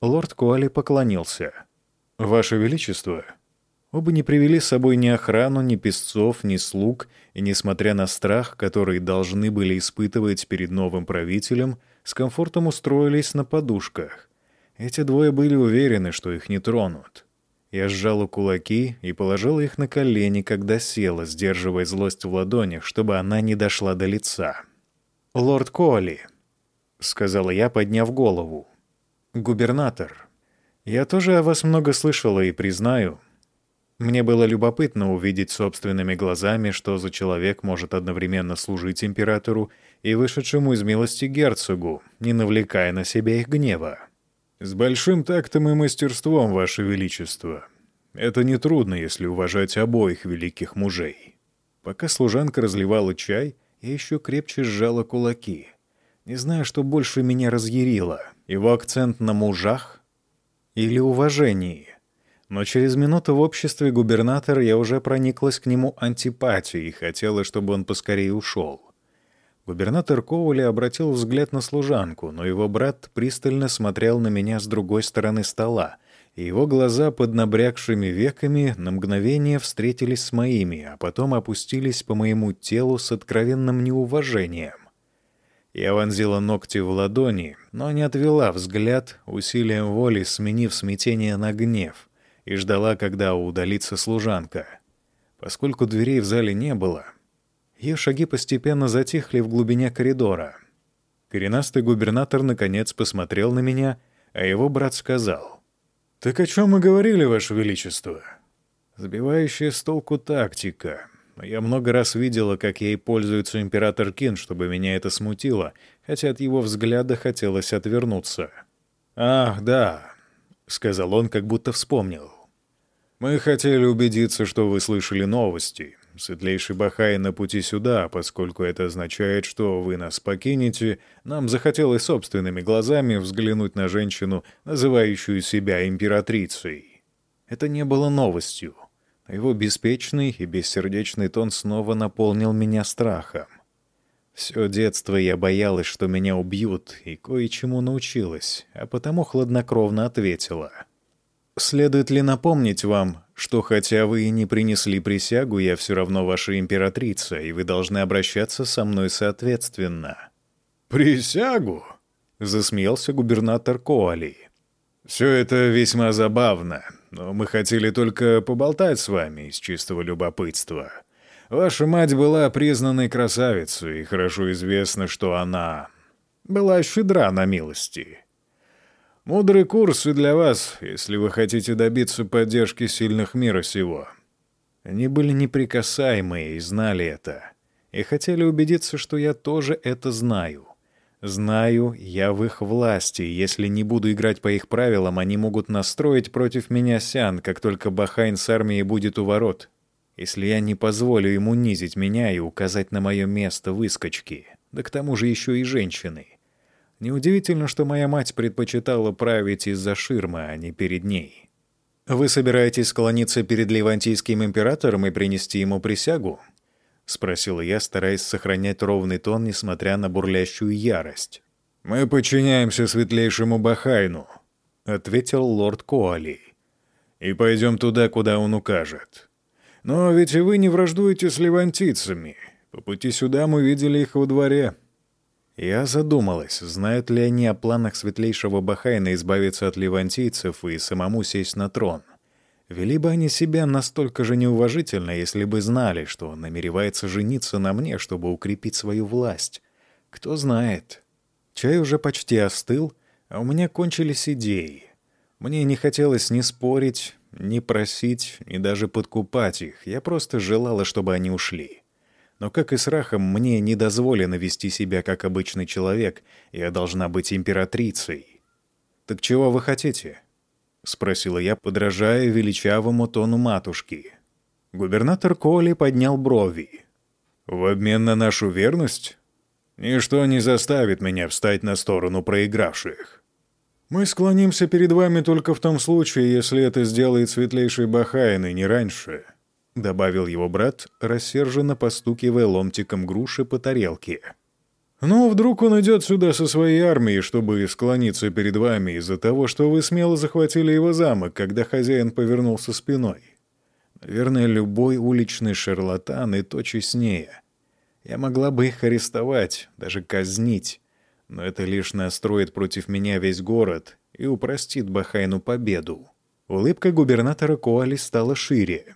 Лорд Коали поклонился. «Ваше Величество», Оба не привели с собой ни охрану, ни песцов, ни слуг, и, несмотря на страх, который должны были испытывать перед новым правителем, с комфортом устроились на подушках. Эти двое были уверены, что их не тронут. Я сжала кулаки и положила их на колени, когда села, сдерживая злость в ладонях, чтобы она не дошла до лица. «Лорд Коли», — сказала я, подняв голову. «Губернатор, я тоже о вас много слышала и признаю, мне было любопытно увидеть собственными глазами, что за человек может одновременно служить императору и вышедшему из милости герцогу, не навлекая на себя их гнева. «С большим тактом и мастерством, Ваше Величество. Это нетрудно, если уважать обоих великих мужей». Пока служанка разливала чай, я еще крепче сжала кулаки. Не знаю, что больше меня разъярило. Его акцент на мужах или уважении. Но через минуту в обществе губернатора я уже прониклась к нему антипатией и хотела, чтобы он поскорее ушел. Губернатор Коули обратил взгляд на служанку, но его брат пристально смотрел на меня с другой стороны стола, и его глаза под набрякшими веками на мгновение встретились с моими, а потом опустились по моему телу с откровенным неуважением. Я вонзила ногти в ладони, но не отвела взгляд, усилием воли сменив смятение на гнев — и ждала, когда удалится служанка. Поскольку дверей в зале не было, ее шаги постепенно затихли в глубине коридора. Коренастый губернатор наконец посмотрел на меня, а его брат сказал. «Так о чем мы говорили, Ваше Величество?» Сбивающая с толку тактика. Я много раз видела, как ей пользуется император Кин, чтобы меня это смутило, хотя от его взгляда хотелось отвернуться. «Ах, да», — сказал он, как будто вспомнил. «Мы хотели убедиться, что вы слышали новости. Светлейший Бахай на пути сюда, поскольку это означает, что вы нас покинете, нам захотелось собственными глазами взглянуть на женщину, называющую себя императрицей». Это не было новостью. Его беспечный и бессердечный тон снова наполнил меня страхом. Все детство я боялась, что меня убьют, и кое-чему научилась, а потому хладнокровно ответила. «Следует ли напомнить вам, что хотя вы и не принесли присягу, я все равно ваша императрица, и вы должны обращаться со мной соответственно?» «Присягу?» — засмеялся губернатор Коали. «Все это весьма забавно, но мы хотели только поболтать с вами из чистого любопытства». Ваша мать была признанной красавицей, и хорошо известно, что она была щедра на милости. Мудрый курс и для вас, если вы хотите добиться поддержки сильных мира сего. Они были неприкасаемые и знали это, и хотели убедиться, что я тоже это знаю. Знаю, я в их власти, если не буду играть по их правилам, они могут настроить против меня Сян, как только Бахайн с армией будет у ворот если я не позволю ему низить меня и указать на мое место выскочки, да к тому же еще и женщины. Неудивительно, что моя мать предпочитала править из-за ширмы, а не перед ней. «Вы собираетесь склониться перед Ливантийским императором и принести ему присягу?» — спросил я, стараясь сохранять ровный тон, несмотря на бурлящую ярость. «Мы подчиняемся светлейшему Бахайну», — ответил лорд Коали. «И пойдем туда, куда он укажет. Но ведь и вы не враждуете с левантийцами. По пути сюда мы видели их во дворе». Я задумалась, знают ли они о планах светлейшего Бахайна избавиться от левантийцев и самому сесть на трон. Вели бы они себя настолько же неуважительно, если бы знали, что он намеревается жениться на мне, чтобы укрепить свою власть. Кто знает. Чай уже почти остыл, а у меня кончились идеи. Мне не хотелось ни спорить, ни просить, ни даже подкупать их. Я просто желала, чтобы они ушли. Но, как и с Рахом, мне не дозволено вести себя как обычный человек. Я должна быть императрицей. «Так чего вы хотите?» — спросила я, подражая величавому тону матушки. Губернатор Коли поднял брови. В обмен на нашу верность? Ничто не заставит меня встать на сторону проигравших. Мы склонимся перед вами только в том случае, если это сделает светлейший Бахайн и не раньше», — добавил его брат, рассерженно постукивая ломтиком груши по тарелке. «Но вдруг он идет сюда со своей армией, чтобы склониться перед вами из-за того, что вы смело захватили его замок, когда хозяин повернулся спиной. Наверное, любой уличный шарлатан и то честнее. Я могла бы их арестовать, даже казнить, но это лишь настроит против меня весь город и упростит Бахайну победу. Улыбка губернатора Коали стала шире.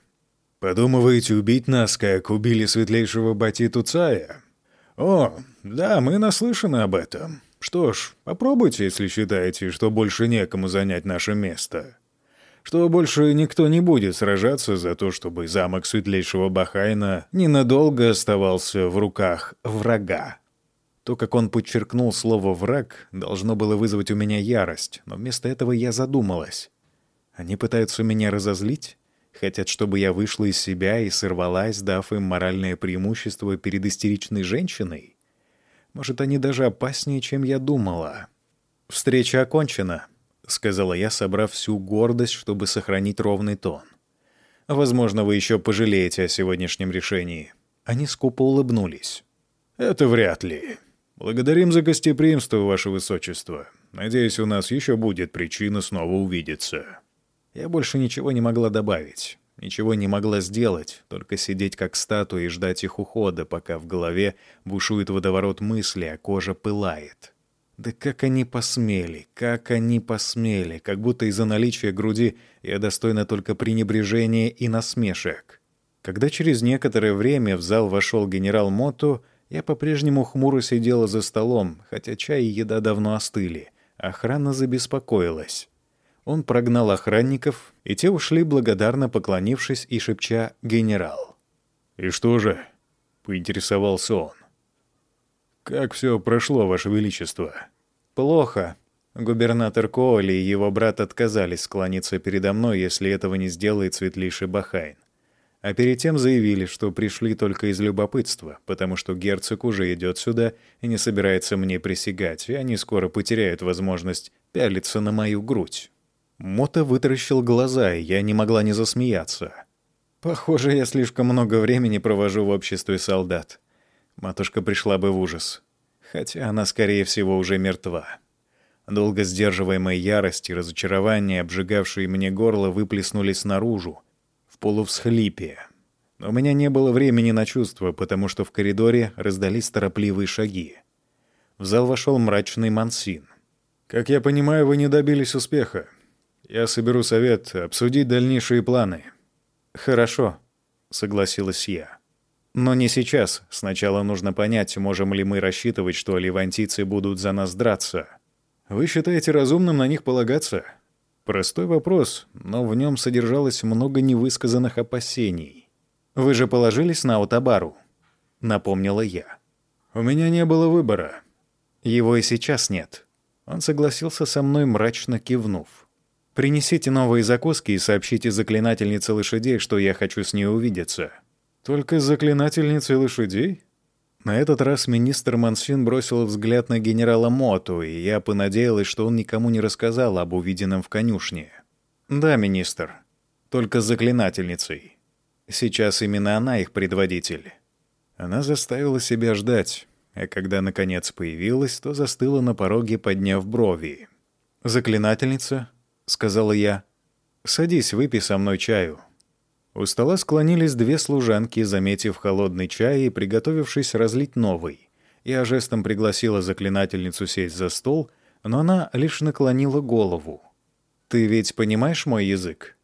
«Подумываете убить нас, как убили светлейшего Батиту Цая?» «О, да, мы наслышаны об этом. Что ж, попробуйте, если считаете, что больше некому занять наше место. Что больше никто не будет сражаться за то, чтобы замок светлейшего Бахайна ненадолго оставался в руках врага». То, как он подчеркнул слово «враг», должно было вызвать у меня ярость, но вместо этого я задумалась. Они пытаются меня разозлить? Хотят, чтобы я вышла из себя и сорвалась, дав им моральное преимущество перед истеричной женщиной? Может, они даже опаснее, чем я думала. «Встреча окончена», — сказала я, собрав всю гордость, чтобы сохранить ровный тон. «Возможно, вы еще пожалеете о сегодняшнем решении». Они скупо улыбнулись. «Это вряд ли. Благодарим за гостеприимство, Ваше Высочество. Надеюсь, у нас еще будет причина снова увидеться». Я больше ничего не могла добавить, ничего не могла сделать, только сидеть как статуя и ждать их ухода, пока в голове бушует водоворот мысли, а кожа пылает. Да как они посмели, как они посмели, как будто из-за наличия груди я достойна только пренебрежения и насмешек. Когда через некоторое время в зал вошел генерал Мото, я по-прежнему хмуро сидела за столом, хотя чай и еда давно остыли. Охрана забеспокоилась. Он прогнал охранников, и те ушли, благодарно поклонившись и шепча «генерал». «И что же?» — поинтересовался он. «Как все прошло, Ваше Величество?» «Плохо. Губернатор Коули и его брат отказались склониться передо мной, если этого не сделает светлейший Бахайн. А перед тем заявили, что пришли только из любопытства, потому что герцог уже идет сюда и не собирается мне присягать, и они скоро потеряют возможность пялиться на мою грудь». Мота вытаращил глаза, и я не могла не засмеяться. «Похоже, я слишком много времени провожу в обществе солдат. Матушка пришла бы в ужас. Хотя она, скорее всего, уже мертва». Долго сдерживаемая ярость и разочарование, обжигавшие мне горло, выплеснулись наружу, в полувсхлипе. Но у меня не было времени на чувства, потому что в коридоре раздались торопливые шаги. В зал вошел мрачный Мансин. «Как я понимаю, вы не добились успеха. Я соберу совет, обсудить дальнейшие планы». «Хорошо», — согласилась я. «Но не сейчас. Сначала нужно понять, можем ли мы рассчитывать, что левантийцы будут за нас драться. Вы считаете разумным на них полагаться?» Простой вопрос, но в нем содержалось много невысказанных опасений. «Вы же положились на Утабару», — напомнила я. «У меня не было выбора. Его и сейчас нет». Он согласился со мной, мрачно кивнув. Принесите новые закуски и сообщите заклинательнице лошадей, что я хочу с ней увидеться». «Только с заклинательницей лошадей?» На этот раз министр Мансин бросил взгляд на генерала Моту, и я понадеялась, что он никому не рассказал об увиденном в конюшне. «Да, министр. Только заклинательницей. Сейчас именно она их предводитель». Она заставила себя ждать, а когда наконец появилась, то застыла на пороге, подняв брови. «Заклинательница? — сказала я. «Садись, выпей со мной чаю». У стола склонились две служанки, заметив холодный чай и приготовившись разлить новый. Я жестом пригласила заклинательницу сесть за стол, но она лишь наклонила голову. «Ты ведь понимаешь мой язык?»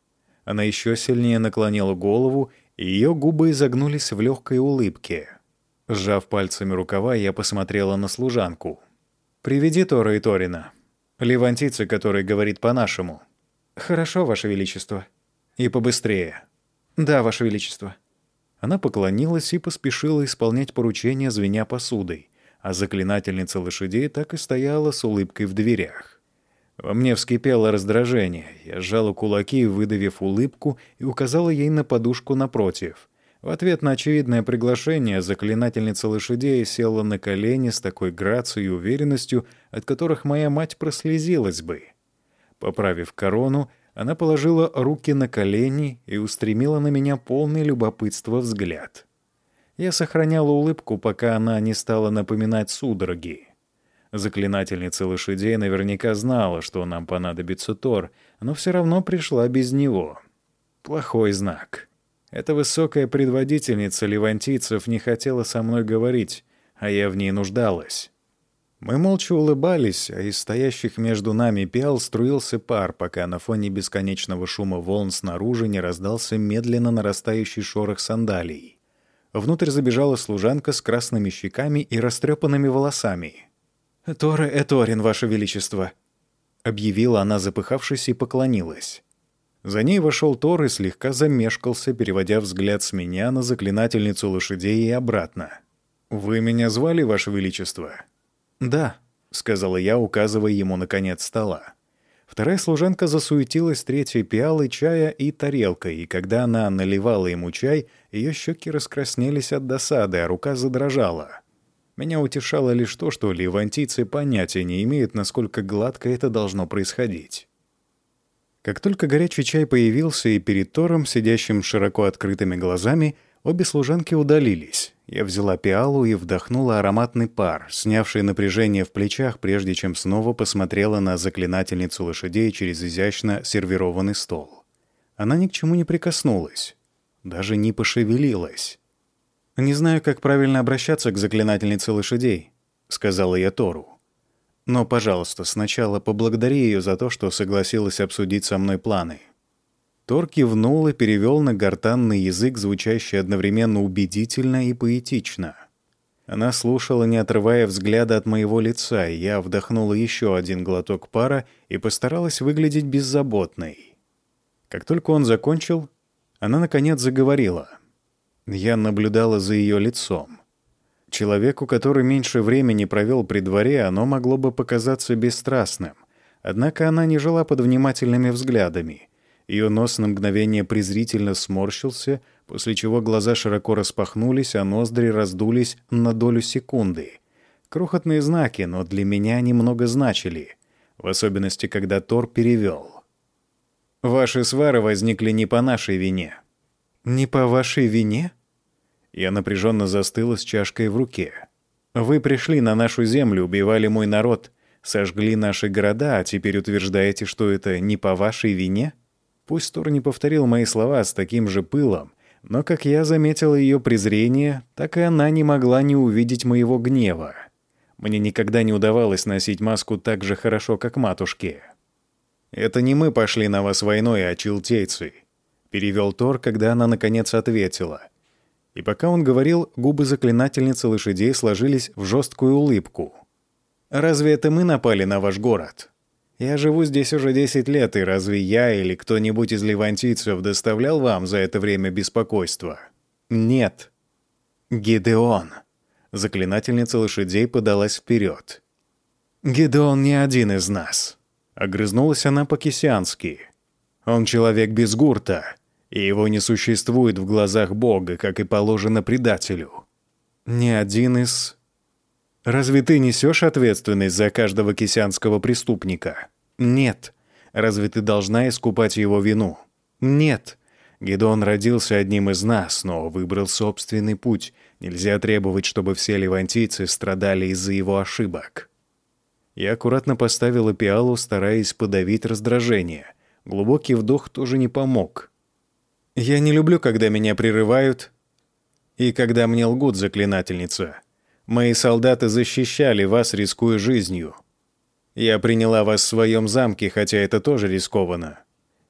Она еще сильнее наклонила голову, и ее губы изогнулись в легкой улыбке. Сжав пальцами рукава, я посмотрела на служанку. «Приведи Тора и Торина», Левантийца, который говорит по-нашему. Хорошо, Ваше Величество. И побыстрее. Да, Ваше Величество. Она поклонилась и поспешила исполнять поручение, звеня посудой, а заклинательница лошадей так и стояла с улыбкой в дверях. Во мне вскипело раздражение. Я сжала кулаки, выдавив улыбку, и указала ей на подушку напротив. В ответ на очевидное приглашение заклинательница лошадей села на колени с такой грацией и уверенностью, от которых моя мать прослезилась бы. Поправив корону, она положила руки на колени и устремила на меня полный любопытства взгляд. Я сохраняла улыбку, пока она не стала напоминать судороги. Заклинательница лошадей наверняка знала, что нам понадобится Тор, но все равно пришла без него. Плохой знак. Эта высокая предводительница левантийцев не хотела со мной говорить, а я в ней нуждалась. Мы молча улыбались, а из стоящих между нами пиал струился пар, пока на фоне бесконечного шума волн снаружи не раздался медленно нарастающий шорох сандалий. Внутрь забежала служанка с красными щеками и растрепанными волосами. «Тора Эторин, Ваше Величество!» — объявила она, запыхавшись, и поклонилась. За ней вошел Тор и слегка замешкался, переводя взгляд с меня на заклинательницу лошадей и обратно. «Вы меня звали, Ваше Величество?» «Да», — сказала я, указывая ему на конец стола. Вторая служанка засуетилась третьей пиалой чая и тарелкой, и когда она наливала ему чай, ее щеки раскраснелись от досады, а рука задрожала. Меня утешало лишь то, что ливантийцы понятия не имеют, насколько гладко это должно происходить. Как только горячий чай появился и перед Тором, сидящим широко открытыми глазами, обе служанки удалились. Я взяла пиалу и вдохнула ароматный пар, снявший напряжение в плечах, прежде чем снова посмотрела на заклинательницу лошадей через изящно сервированный стол. Она ни к чему не прикоснулась, даже не пошевелилась. «Не знаю, как правильно обращаться к заклинательнице лошадей», — сказала я Тору. Но, пожалуйста, сначала поблагодари ее за то, что согласилась обсудить со мной планы». Тор кивнул и перевел на гортанный язык, звучащий одновременно убедительно и поэтично. Она слушала, не отрывая взгляда от моего лица, и я вдохнула еще один глоток пара и постаралась выглядеть беззаботной. Как только он закончил, она, наконец, заговорила. Я наблюдала за ее лицом. Человеку, который меньше времени провел при дворе, оно могло бы показаться бесстрастным. Однако она не жила под внимательными взглядами. Ее нос на мгновение презрительно сморщился, после чего глаза широко распахнулись, а ноздри раздулись на долю секунды. Крохотные знаки, но для меня они много значили, в особенности, когда Тор перевел. «Ваши свары возникли не по нашей вине». «Не по вашей вине?» Я напряженно застыла с чашкой в руке. «Вы пришли на нашу землю, убивали мой народ, сожгли наши города, а теперь утверждаете, что это не по вашей вине?» Пусть Тор не повторил мои слова с таким же пылом, но как я заметила ее презрение, так и она не могла не увидеть моего гнева. Мне никогда не удавалось носить маску так же хорошо, как матушке. «Это не мы пошли на вас войной, а челтейцы», — перевел Тор, когда она наконец ответила — и пока он говорил, губы заклинательницы лошадей сложились в жесткую улыбку. «Разве это мы напали на ваш город? Я живу здесь уже 10 лет, и разве я или кто-нибудь из левантийцев доставлял вам за это время беспокойство?» «Нет». «Гидеон». Заклинательница лошадей подалась вперед. «Гидеон не один из нас». Огрызнулась она по-кисянски. «Он человек без гурта, и его не существует в глазах Бога, как и положено предателю. Ни один из... Разве ты несешь ответственность за каждого кисянского преступника? Нет. Разве ты должна искупать его вину? Нет. Гедон родился одним из нас, но выбрал собственный путь. Нельзя требовать, чтобы все левантийцы страдали из-за его ошибок. Я аккуратно поставила пиалу, стараясь подавить раздражение. Глубокий вдох тоже не помог. Я не люблю, когда меня прерывают и когда мне лгут, заклинательница. Мои солдаты защищали вас, рискуя жизнью. Я приняла вас в своем замке, хотя это тоже рискованно.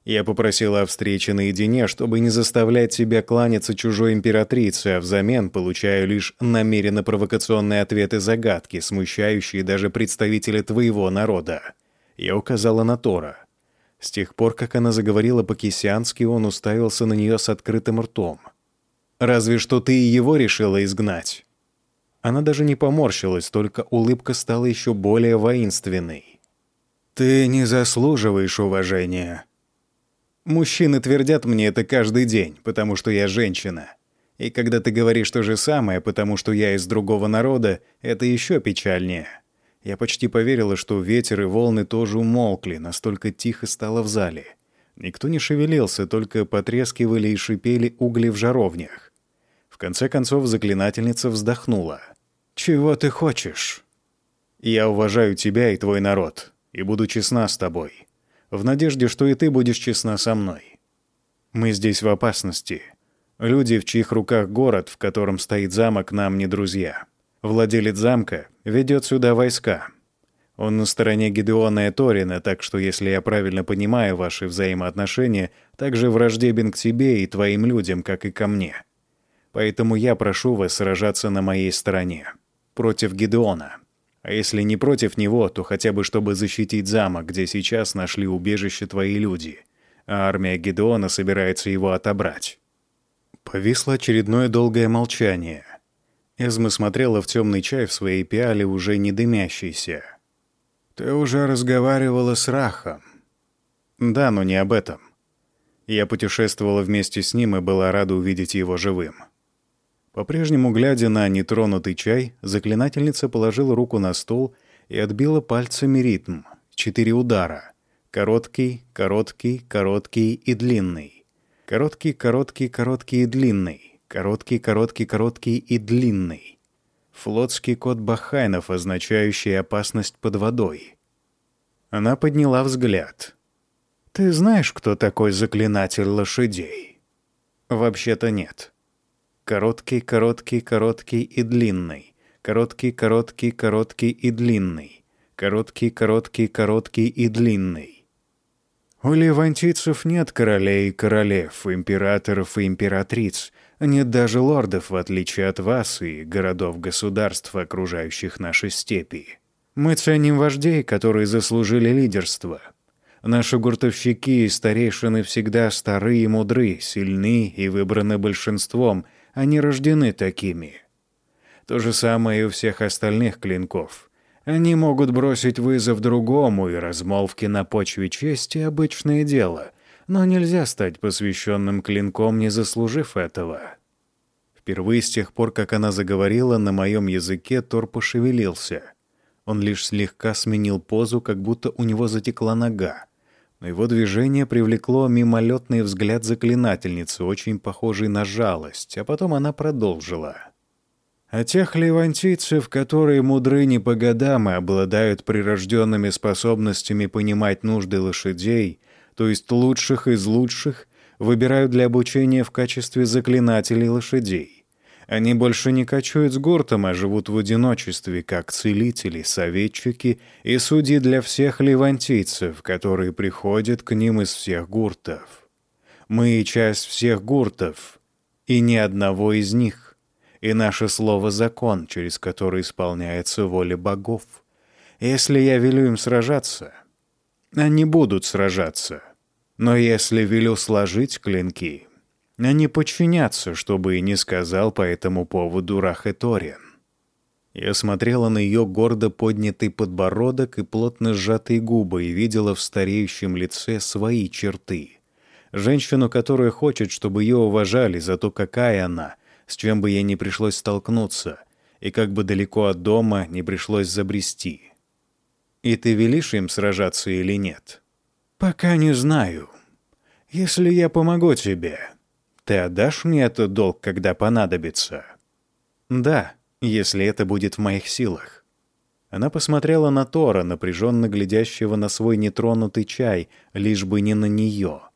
Я попросила о встрече наедине, чтобы не заставлять себя кланяться чужой императрице, а взамен получаю лишь намеренно провокационные ответы-загадки, смущающие даже представителя твоего народа. Я указала на Тора. С тех пор, как она заговорила по-кисянски, он уставился на нее с открытым ртом. «Разве что ты и его решила изгнать». Она даже не поморщилась, только улыбка стала еще более воинственной. «Ты не заслуживаешь уважения». «Мужчины твердят мне это каждый день, потому что я женщина. И когда ты говоришь то же самое, потому что я из другого народа, это еще печальнее. Я почти поверила, что ветер и волны тоже умолкли, настолько тихо стало в зале. Никто не шевелился, только потрескивали и шипели угли в жаровнях. В конце концов заклинательница вздохнула. «Чего ты хочешь?» «Я уважаю тебя и твой народ, и буду честна с тобой, в надежде, что и ты будешь честна со мной. Мы здесь в опасности. Люди, в чьих руках город, в котором стоит замок, нам не друзья. Владелец замка ведет сюда войска. Он на стороне Гедеона и Торина, так что, если я правильно понимаю ваши взаимоотношения, также враждебен к тебе и твоим людям, как и ко мне. Поэтому я прошу вас сражаться на моей стороне. Против Гедеона. А если не против него, то хотя бы чтобы защитить замок, где сейчас нашли убежище твои люди. А армия Гедеона собирается его отобрать. Повисло очередное долгое молчание. Эзма смотрела в темный чай в своей пиале, уже не дымящийся. «Ты уже разговаривала с Рахом?» «Да, но не об этом. Я путешествовала вместе с ним и была рада увидеть его живым». По-прежнему, глядя на нетронутый чай, заклинательница положила руку на стол и отбила пальцами ритм. Четыре удара. Короткий, короткий, короткий и длинный. Короткий, короткий, короткий и длинный. Короткий, короткий, короткий и длинный. Флотский код Бахайнов, означающий опасность под водой. Она подняла взгляд. «Ты знаешь, кто такой заклинатель лошадей?» «Вообще-то нет. Короткий, короткий, короткий и длинный. Короткий, короткий, короткий и длинный. Короткий, короткий, короткий и длинный. У левантийцев нет королей и королев, императоров и императриц, нет даже лордов, в отличие от вас и городов-государств, окружающих наши степи. Мы ценим вождей, которые заслужили лидерство. Наши гуртовщики и старейшины всегда стары и мудры, сильны и выбраны большинством, они рождены такими. То же самое и у всех остальных клинков. Они могут бросить вызов другому, и размолвки на почве чести — обычное дело. Но нельзя стать посвященным клинком, не заслужив этого. Впервые с тех пор, как она заговорила, на моем языке Тор пошевелился. Он лишь слегка сменил позу, как будто у него затекла нога. Но его движение привлекло мимолетный взгляд заклинательницы, очень похожий на жалость, а потом она продолжила — а тех левантийцев, которые мудры не по годам и обладают прирожденными способностями понимать нужды лошадей, то есть лучших из лучших, выбирают для обучения в качестве заклинателей лошадей. Они больше не кочуют с гуртом, а живут в одиночестве, как целители, советчики и судьи для всех левантийцев, которые приходят к ним из всех гуртов. Мы — часть всех гуртов, и ни одного из них и наше слово — закон, через который исполняется воля богов. Если я велю им сражаться, они будут сражаться. Но если велю сложить клинки, они подчинятся, чтобы и не сказал по этому поводу Рахеторин. Я смотрела на ее гордо поднятый подбородок и плотно сжатые губы и видела в стареющем лице свои черты. Женщину, которая хочет, чтобы ее уважали за то, какая она — с чем бы ей не пришлось столкнуться, и как бы далеко от дома не пришлось забрести. И ты велишь им сражаться или нет? Пока не знаю. Если я помогу тебе, ты отдашь мне этот долг, когда понадобится? Да, если это будет в моих силах. Она посмотрела на Тора, напряженно глядящего на свой нетронутый чай, лишь бы не на нее —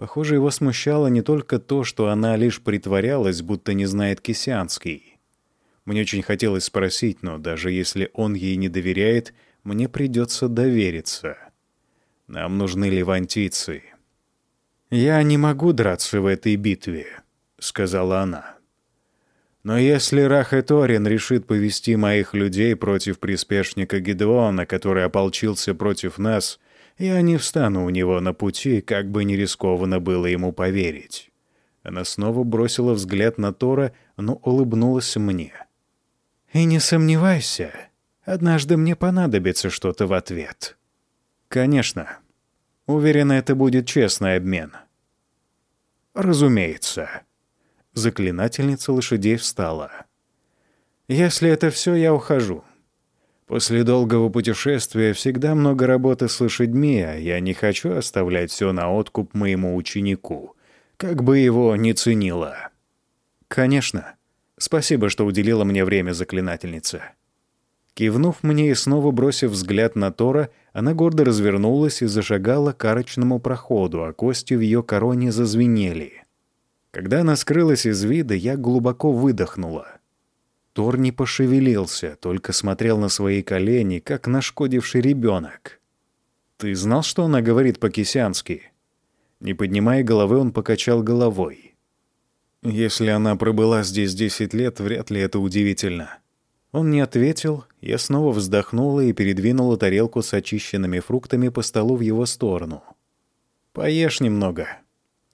Похоже, его смущало не только то, что она лишь притворялась, будто не знает кисянский. Мне очень хотелось спросить, но даже если он ей не доверяет, мне придется довериться. Нам нужны левантийцы. «Я не могу драться в этой битве», — сказала она. «Но если Рахеторин решит повести моих людей против приспешника Гедеона, который ополчился против нас, — я не встану у него на пути, как бы не рискованно было ему поверить. Она снова бросила взгляд на Тора, но улыбнулась мне. «И не сомневайся, однажды мне понадобится что-то в ответ». «Конечно. Уверена, это будет честный обмен». «Разумеется». Заклинательница лошадей встала. «Если это все, я ухожу. После долгого путешествия всегда много работы с лошадьми, а я не хочу оставлять все на откуп моему ученику, как бы его ни ценила». «Конечно. Спасибо, что уделила мне время, заклинательница». Кивнув мне и снова бросив взгляд на Тора, она гордо развернулась и зашагала к арочному проходу, а кости в ее короне зазвенели. Когда она скрылась из вида, я глубоко выдохнула. Тор не пошевелился, только смотрел на свои колени, как нашкодивший ребенок. «Ты знал, что она говорит по-кисянски?» Не поднимая головы, он покачал головой. «Если она пробыла здесь десять лет, вряд ли это удивительно». Он не ответил, я снова вздохнула и передвинула тарелку с очищенными фруктами по столу в его сторону. «Поешь немного.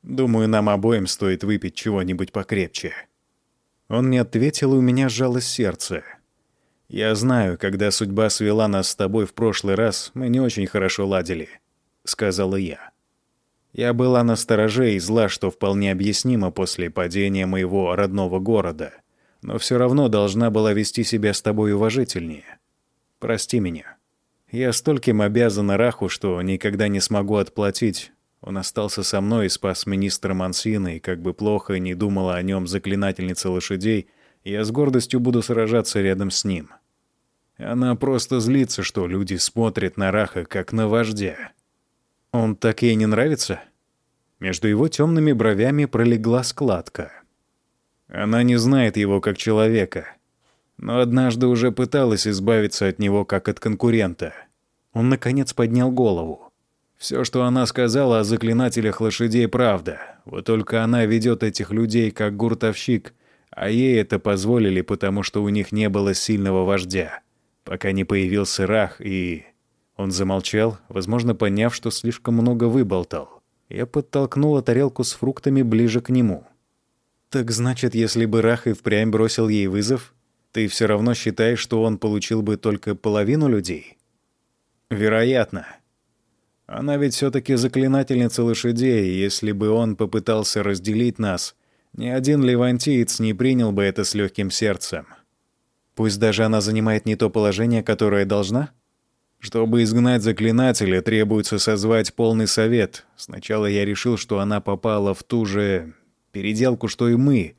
Думаю, нам обоим стоит выпить чего-нибудь покрепче». Он не ответил, и у меня сжалось сердце. «Я знаю, когда судьба свела нас с тобой в прошлый раз, мы не очень хорошо ладили», — сказала я. Я была на стороже и зла, что вполне объяснимо после падения моего родного города, но все равно должна была вести себя с тобой уважительнее. Прости меня. Я стольким обязана Раху, что никогда не смогу отплатить, он остался со мной и спас министра Мансина, и как бы плохо не думала о нем заклинательница лошадей, я с гордостью буду сражаться рядом с ним. Она просто злится, что люди смотрят на Раха, как на вождя. Он так ей не нравится? Между его темными бровями пролегла складка. Она не знает его как человека, но однажды уже пыталась избавиться от него как от конкурента. Он, наконец, поднял голову. Все, что она сказала о заклинателях лошадей, правда. Вот только она ведет этих людей как гуртовщик, а ей это позволили, потому что у них не было сильного вождя. Пока не появился Рах и... Он замолчал, возможно, поняв, что слишком много выболтал. Я подтолкнула тарелку с фруктами ближе к нему. «Так значит, если бы Рах и впрямь бросил ей вызов, ты все равно считаешь, что он получил бы только половину людей?» «Вероятно», она ведь все-таки заклинательница лошадей, и если бы он попытался разделить нас, ни один левантиец не принял бы это с легким сердцем. Пусть даже она занимает не то положение, которое должна? Чтобы изгнать заклинателя, требуется созвать полный совет. Сначала я решил, что она попала в ту же переделку, что и мы,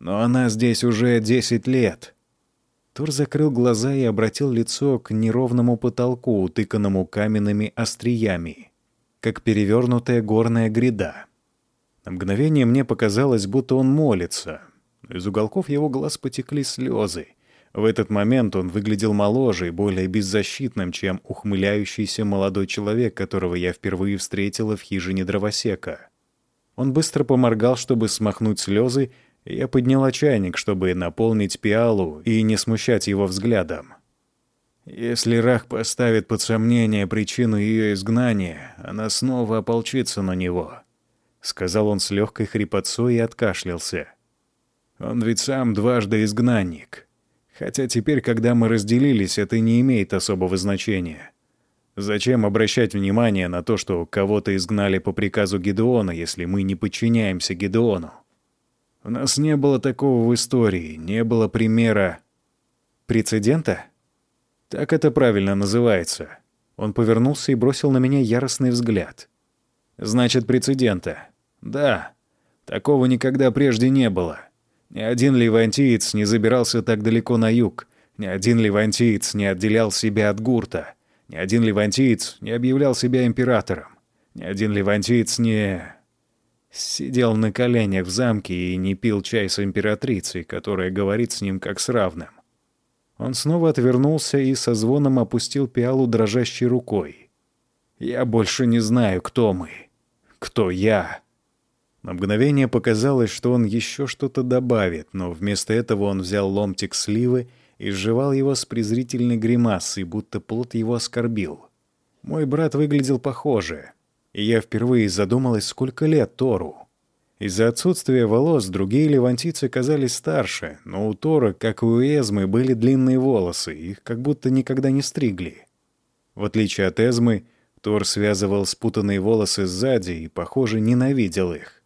но она здесь уже 10 лет. Тор закрыл глаза и обратил лицо к неровному потолку, утыканному каменными остриями, как перевернутая горная гряда. На мгновение мне показалось, будто он молится. Из уголков его глаз потекли слезы. В этот момент он выглядел моложе и более беззащитным, чем ухмыляющийся молодой человек, которого я впервые встретила в хижине дровосека. Он быстро поморгал, чтобы смахнуть слезы, я подняла чайник, чтобы наполнить пиалу и не смущать его взглядом. Если Рах поставит под сомнение причину ее изгнания, она снова ополчится на него, — сказал он с легкой хрипотцой и откашлялся. Он ведь сам дважды изгнанник. Хотя теперь, когда мы разделились, это не имеет особого значения. Зачем обращать внимание на то, что кого-то изгнали по приказу Гедеона, если мы не подчиняемся Гедеону? У нас не было такого в истории, не было примера... Прецедента? Так это правильно называется. Он повернулся и бросил на меня яростный взгляд. Значит, прецедента. Да, такого никогда прежде не было. Ни один левантиец не забирался так далеко на юг. Ни один левантиец не отделял себя от гурта. Ни один левантиец не объявлял себя императором. Ни один левантиец не... Сидел на коленях в замке и не пил чай с императрицей, которая говорит с ним как с равным. Он снова отвернулся и со звоном опустил пиалу дрожащей рукой. «Я больше не знаю, кто мы. Кто я?» На мгновение показалось, что он еще что-то добавит, но вместо этого он взял ломтик сливы и сживал его с презрительной гримасой, будто плод его оскорбил. Мой брат выглядел похоже — и я впервые задумалась, сколько лет Тору. Из-за отсутствия волос другие левантийцы казались старше, но у Тора, как и у Эзмы, были длинные волосы, их как будто никогда не стригли. В отличие от Эзмы, Тор связывал спутанные волосы сзади и, похоже, ненавидел их.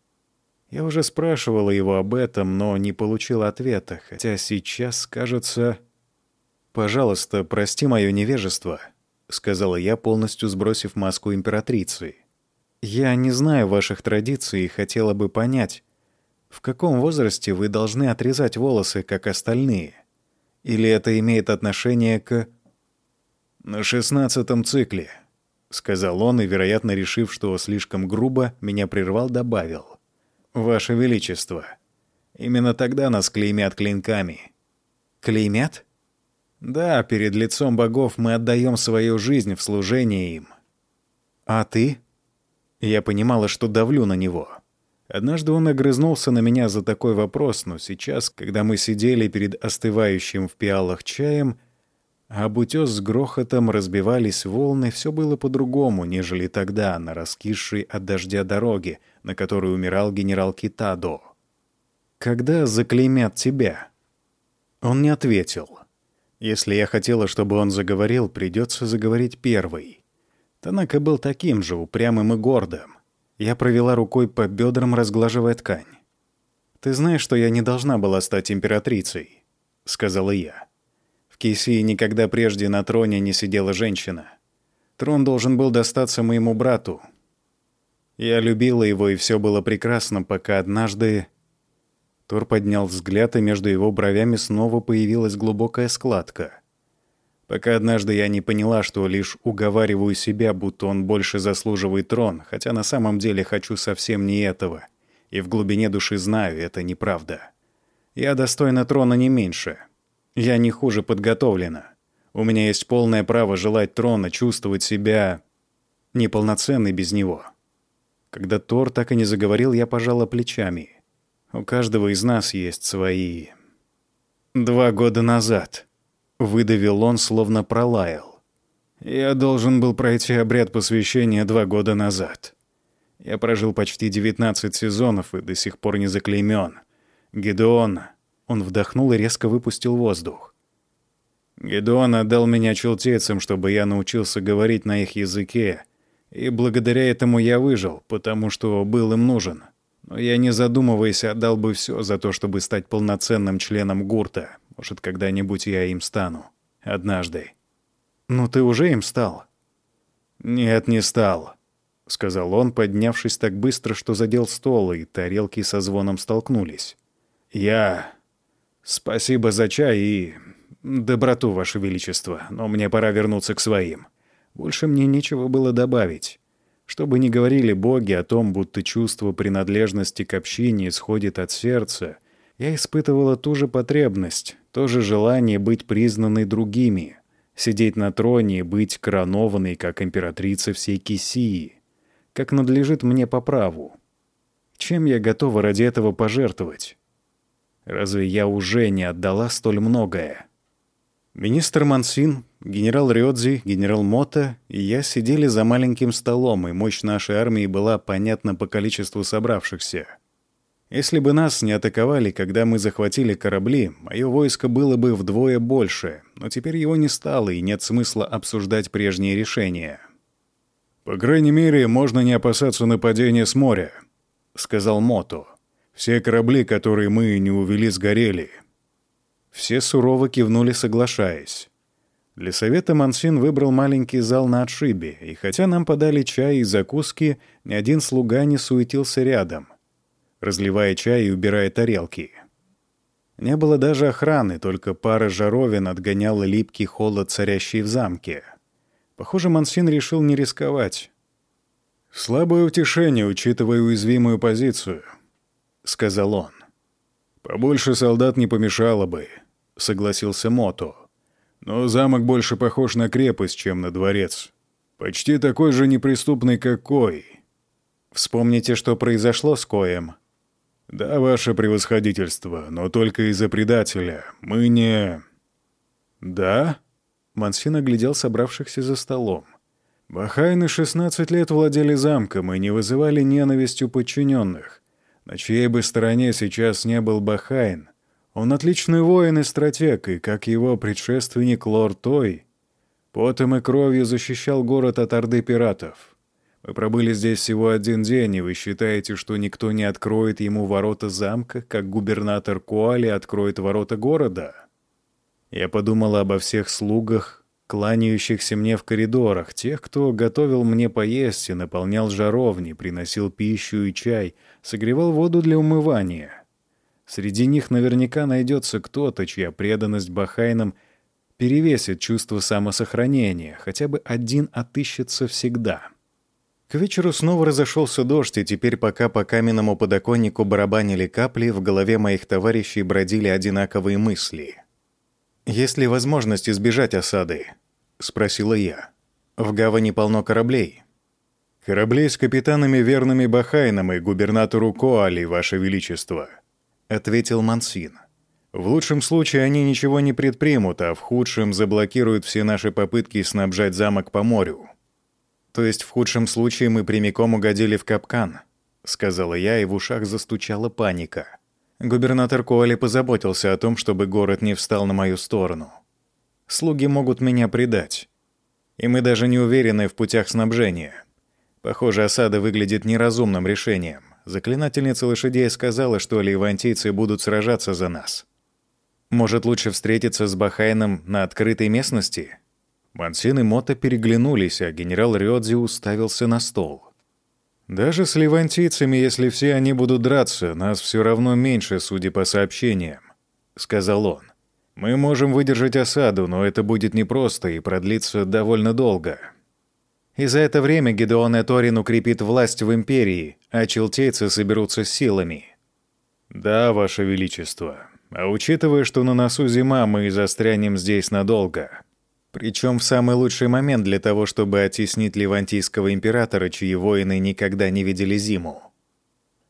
Я уже спрашивала его об этом, но не получила ответа, хотя сейчас, кажется... «Пожалуйста, прости мое невежество», — сказала я, полностью сбросив маску императрицы. «Я не знаю ваших традиций и хотела бы понять, в каком возрасте вы должны отрезать волосы, как остальные? Или это имеет отношение к...» «На шестнадцатом цикле», — сказал он, и, вероятно, решив, что слишком грубо, меня прервал, добавил. «Ваше Величество, именно тогда нас клеймят клинками». «Клеймят?» «Да, перед лицом богов мы отдаем свою жизнь в служение им». «А ты?» Я понимала, что давлю на него. Однажды он огрызнулся на меня за такой вопрос, но сейчас, когда мы сидели перед остывающим в пиалах чаем, а об утес с грохотом разбивались волны, все было по-другому, нежели тогда, на раскисшей от дождя дороге, на которой умирал генерал Китадо. «Когда заклеймят тебя?» Он не ответил. Если я хотела, чтобы он заговорил, придется заговорить первый. Танака был таким же, упрямым и гордым. Я провела рукой по бедрам, разглаживая ткань. «Ты знаешь, что я не должна была стать императрицей», — сказала я. Кейсии никогда прежде на троне не сидела женщина. Трон должен был достаться моему брату. Я любила его, и все было прекрасно, пока однажды... Тор поднял взгляд, и между его бровями снова появилась глубокая складка. Пока однажды я не поняла, что лишь уговариваю себя, будто он больше заслуживает трон, хотя на самом деле хочу совсем не этого. И в глубине души знаю, это неправда. Я достойна трона не меньше. Я не хуже подготовлена. У меня есть полное право желать трона, чувствовать себя неполноценной без него. Когда Тор так и не заговорил, я пожала плечами. У каждого из нас есть свои... Два года назад. Выдавил он, словно пролаял. Я должен был пройти обряд посвящения два года назад. Я прожил почти 19 сезонов и до сих пор не заклеймен. Гедеон он вдохнул и резко выпустил воздух. Гедеон отдал меня челтейцам, чтобы я научился говорить на их языке, и благодаря этому я выжил, потому что был им нужен. Но я, не задумываясь, отдал бы все за то, чтобы стать полноценным членом гурта. Может, когда-нибудь я им стану. Однажды. «Ну ты уже им стал?» «Нет, не стал», — сказал он, поднявшись так быстро, что задел стол, и тарелки со звоном столкнулись. «Я «Спасибо за чай и доброту, Ваше Величество, но мне пора вернуться к своим. Больше мне нечего было добавить. Что бы ни говорили боги о том, будто чувство принадлежности к общине исходит от сердца, я испытывала ту же потребность, то же желание быть признанной другими, сидеть на троне и быть коронованной как императрица всей Кисии, как надлежит мне по праву. Чем я готова ради этого пожертвовать? Разве я уже не отдала столь многое? Министр Мансин, генерал Рёдзи, генерал Мота и я сидели за маленьким столом, и мощь нашей армии была понятна по количеству собравшихся. Если бы нас не атаковали, когда мы захватили корабли, мое войско было бы вдвое больше, но теперь его не стало, и нет смысла обсуждать прежние решения. «По крайней мере, можно не опасаться нападения с моря», — сказал Мото. Все корабли, которые мы не увели, сгорели. Все сурово кивнули, соглашаясь. Для совета Мансин выбрал маленький зал на отшибе, и хотя нам подали чай и закуски, ни один слуга не суетился рядом, разливая чай и убирая тарелки. Не было даже охраны, только пара жаровин отгоняла липкий холод, царящий в замке. Похоже, Мансин решил не рисковать. Слабое утешение, учитывая уязвимую позицию —— сказал он. «Побольше солдат не помешало бы», — согласился Мото. «Но замок больше похож на крепость, чем на дворец. Почти такой же неприступный, как Кой. Вспомните, что произошло с Коем». «Да, ваше превосходительство, но только из-за предателя. Мы не...» «Да?» Мансин оглядел собравшихся за столом. Бахайны 16 лет владели замком и не вызывали ненавистью подчиненных. На чьей бы стороне сейчас не был Бахайн, он отличный воин и стратег, и, как его предшественник Лорд Той, потом и кровью защищал город от орды пиратов. Вы пробыли здесь всего один день, и вы считаете, что никто не откроет ему ворота замка, как губернатор Куали откроет ворота города? Я подумала обо всех слугах, кланяющихся мне в коридорах, тех, кто готовил мне поесть и наполнял жаровни, приносил пищу и чай, согревал воду для умывания. Среди них наверняка найдется кто-то, чья преданность Бахайнам перевесит чувство самосохранения, хотя бы один отыщется всегда. К вечеру снова разошелся дождь, и теперь, пока по каменному подоконнику барабанили капли, в голове моих товарищей бродили одинаковые мысли. «Есть ли возможность избежать осады?» — спросила я. «В гавани полно кораблей». «Кораблей с капитанами верными Бахайнам и губернатору Коали, Ваше Величество», — ответил Мансин. «В лучшем случае они ничего не предпримут, а в худшем заблокируют все наши попытки снабжать замок по морю». «То есть в худшем случае мы прямиком угодили в капкан», — сказала я, и в ушах застучала паника. Губернатор Коали позаботился о том, чтобы город не встал на мою сторону. Слуги могут меня предать. И мы даже не уверены в путях снабжения. Похоже, осада выглядит неразумным решением. Заклинательница лошадей сказала, что ливантийцы будут сражаться за нас. Может, лучше встретиться с Бахайном на открытой местности? Мансин и Мота переглянулись, а генерал Рёдзи уставился на стол. «Даже с левантийцами, если все они будут драться, нас все равно меньше, судя по сообщениям», — сказал он. «Мы можем выдержать осаду, но это будет непросто и продлится довольно долго». И за это время Гедеон Эторин укрепит власть в империи, а челтейцы соберутся с силами. «Да, Ваше Величество. А учитывая, что на носу зима, мы застрянем здесь надолго», причем в самый лучший момент для того, чтобы оттеснить левантийского императора, чьи воины никогда не видели зиму.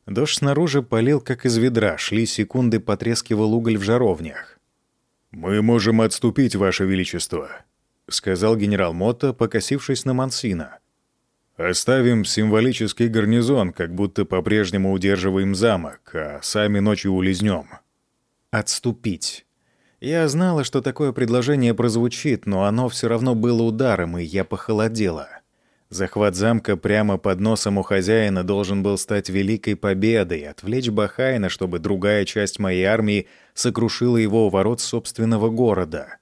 Дождь снаружи полил, как из ведра, шли секунды, потрескивал уголь в жаровнях. «Мы можем отступить, Ваше Величество», — сказал генерал Мотто, покосившись на Мансина. «Оставим символический гарнизон, как будто по-прежнему удерживаем замок, а сами ночью улизнем». «Отступить». Я знала, что такое предложение прозвучит, но оно все равно было ударом, и я похолодела. Захват замка прямо под носом у хозяина должен был стать великой победой, отвлечь Бахайна, чтобы другая часть моей армии сокрушила его у ворот собственного города.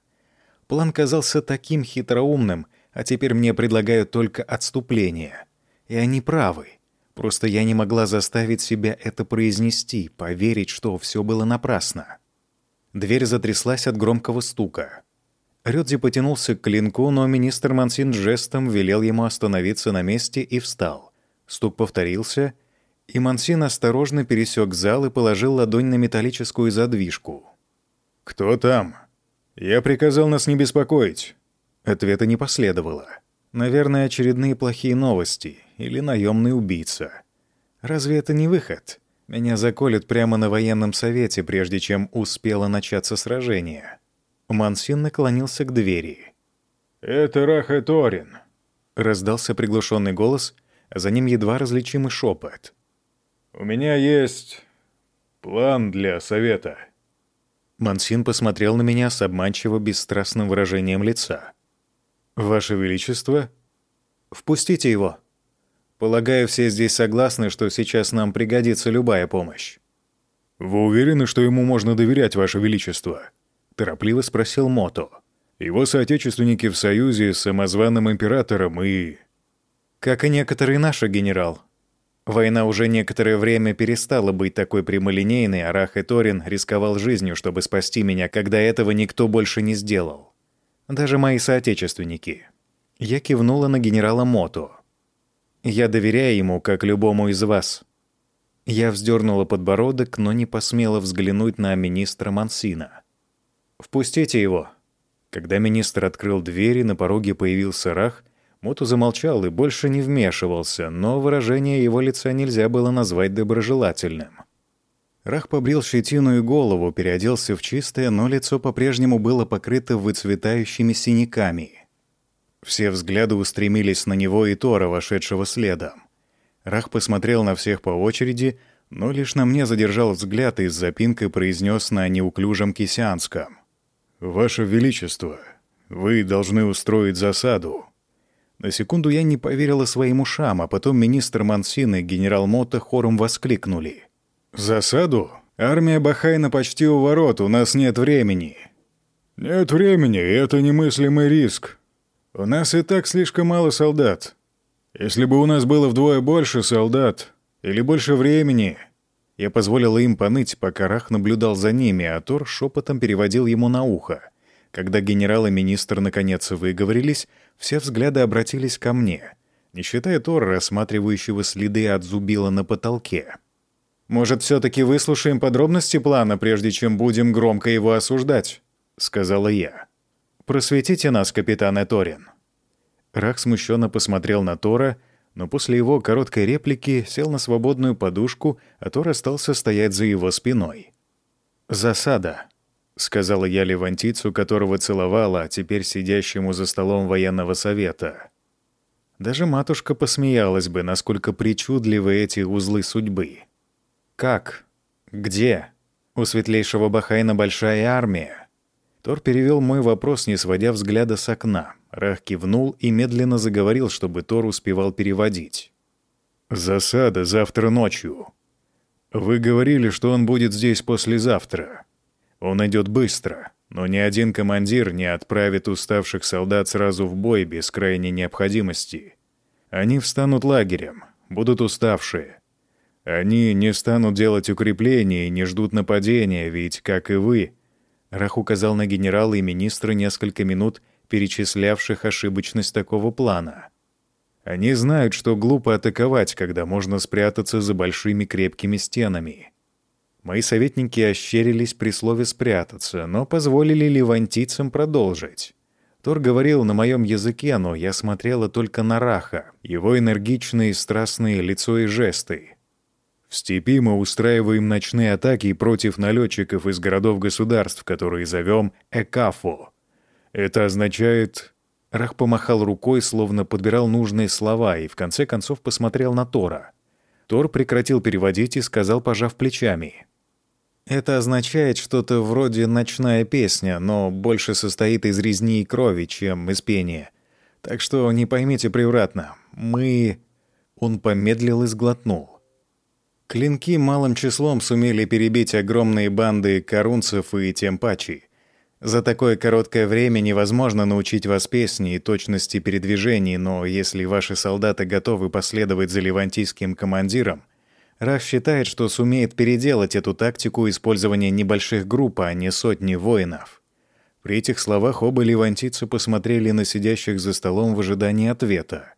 План казался таким хитроумным, а теперь мне предлагают только отступление. И они правы. Просто я не могла заставить себя это произнести, поверить, что все было напрасно. Дверь затряслась от громкого стука. Рёдзи потянулся к клинку, но министр Мансин жестом велел ему остановиться на месте и встал. Стук повторился, и Мансин осторожно пересек зал и положил ладонь на металлическую задвижку. «Кто там? Я приказал нас не беспокоить». Ответа не последовало. Наверное, очередные плохие новости или наемный убийца. Разве это не выход? Меня заколют прямо на военном совете, прежде чем успело начаться сражение. Мансин наклонился к двери. «Это Раха Торин», — раздался приглушенный голос, а за ним едва различимый шепот. «У меня есть план для совета». Мансин посмотрел на меня с обманчиво бесстрастным выражением лица. «Ваше Величество?» «Впустите его», Полагаю, все здесь согласны, что сейчас нам пригодится любая помощь. «Вы уверены, что ему можно доверять, Ваше Величество?» — торопливо спросил Мото. «Его соотечественники в союзе с самозваным императором и...» «Как и некоторые наши, генерал. Война уже некоторое время перестала быть такой прямолинейной, а Рах и Торин рисковал жизнью, чтобы спасти меня, когда этого никто больше не сделал. Даже мои соотечественники». Я кивнула на генерала Мото. Я доверяю ему, как любому из вас». Я вздернула подбородок, но не посмела взглянуть на министра Мансина. «Впустите его». Когда министр открыл двери, на пороге появился Рах. Моту замолчал и больше не вмешивался, но выражение его лица нельзя было назвать доброжелательным. Рах побрил щетину и голову, переоделся в чистое, но лицо по-прежнему было покрыто выцветающими синяками. Все взгляды устремились на него и Тора, вошедшего следом. Рах посмотрел на всех по очереди, но лишь на мне задержал взгляд и с запинкой произнес на неуклюжем кисянском. «Ваше Величество, вы должны устроить засаду». На секунду я не поверила своим ушам, а потом министр Мансин и генерал Мота хором воскликнули. «Засаду? Армия Бахайна почти у ворот, у нас нет времени». «Нет времени, это немыслимый риск. У нас и так слишком мало солдат. Если бы у нас было вдвое больше солдат, или больше времени...» Я позволила им поныть, пока Рах наблюдал за ними, а Тор шепотом переводил ему на ухо. Когда генерал и министр наконец выговорились, все взгляды обратились ко мне, не считая Тора, рассматривающего следы от зубила на потолке. «Может, все-таки выслушаем подробности плана, прежде чем будем громко его осуждать?» — сказала я. «Просветите нас, капитан Эторин». Рах смущенно посмотрел на Тора — но после его короткой реплики сел на свободную подушку, а Тор остался стоять за его спиной. «Засада», — сказала я левантийцу, которого целовала, а теперь сидящему за столом военного совета. Даже матушка посмеялась бы, насколько причудливы эти узлы судьбы. «Как? Где? У светлейшего Бахайна большая армия?» Тор перевел мой вопрос, не сводя взгляда с окна. Рах кивнул и медленно заговорил, чтобы Тор успевал переводить. «Засада завтра ночью. Вы говорили, что он будет здесь послезавтра. Он идет быстро, но ни один командир не отправит уставших солдат сразу в бой без крайней необходимости. Они встанут лагерем, будут уставшие. Они не станут делать укрепления и не ждут нападения, ведь, как и вы...» Рах указал на генерала и министра несколько минут, перечислявших ошибочность такого плана. Они знают, что глупо атаковать, когда можно спрятаться за большими крепкими стенами. Мои советники ощерились при слове «спрятаться», но позволили левантийцам продолжить. Тор говорил на моем языке, но я смотрела только на Раха, его энергичные страстные лицо и жесты. В степи мы устраиваем ночные атаки против налетчиков из городов-государств, которые зовем Экафо. Это означает... Рах помахал рукой, словно подбирал нужные слова, и в конце концов посмотрел на Тора. Тор прекратил переводить и сказал, пожав плечами. «Это означает что-то вроде «ночная песня», но больше состоит из резни и крови, чем из пения. Так что не поймите превратно. Мы...» Он помедлил и сглотнул. Клинки малым числом сумели перебить огромные банды корунцев и темпачей. За такое короткое время невозможно научить вас песни и точности передвижений, но если ваши солдаты готовы последовать за левантийским командиром, Раф считает, что сумеет переделать эту тактику использования небольших групп, а не сотни воинов. При этих словах оба левантийца посмотрели на сидящих за столом в ожидании ответа.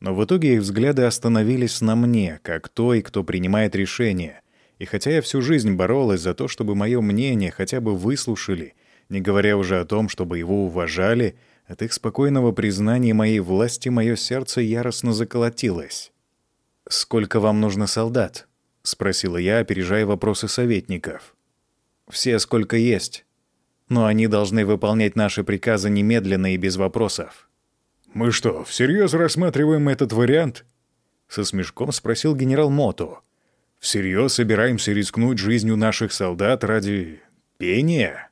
Но в итоге их взгляды остановились на мне, как той, кто принимает решение. И хотя я всю жизнь боролась за то, чтобы мое мнение хотя бы выслушали — не говоря уже о том, чтобы его уважали, от их спокойного признания моей власти мое сердце яростно заколотилось. «Сколько вам нужно солдат?» — спросила я, опережая вопросы советников. «Все, сколько есть. Но они должны выполнять наши приказы немедленно и без вопросов». «Мы что, всерьез рассматриваем этот вариант?» — со смешком спросил генерал Мото. «Всерьез собираемся рискнуть жизнью наших солдат ради пения?»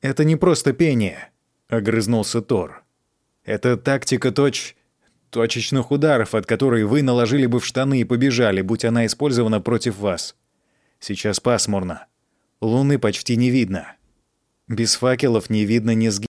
«Это не просто пение», — огрызнулся Тор. «Это тактика точ... точечных ударов, от которой вы наложили бы в штаны и побежали, будь она использована против вас. Сейчас пасмурно. Луны почти не видно. Без факелов не видно ни сги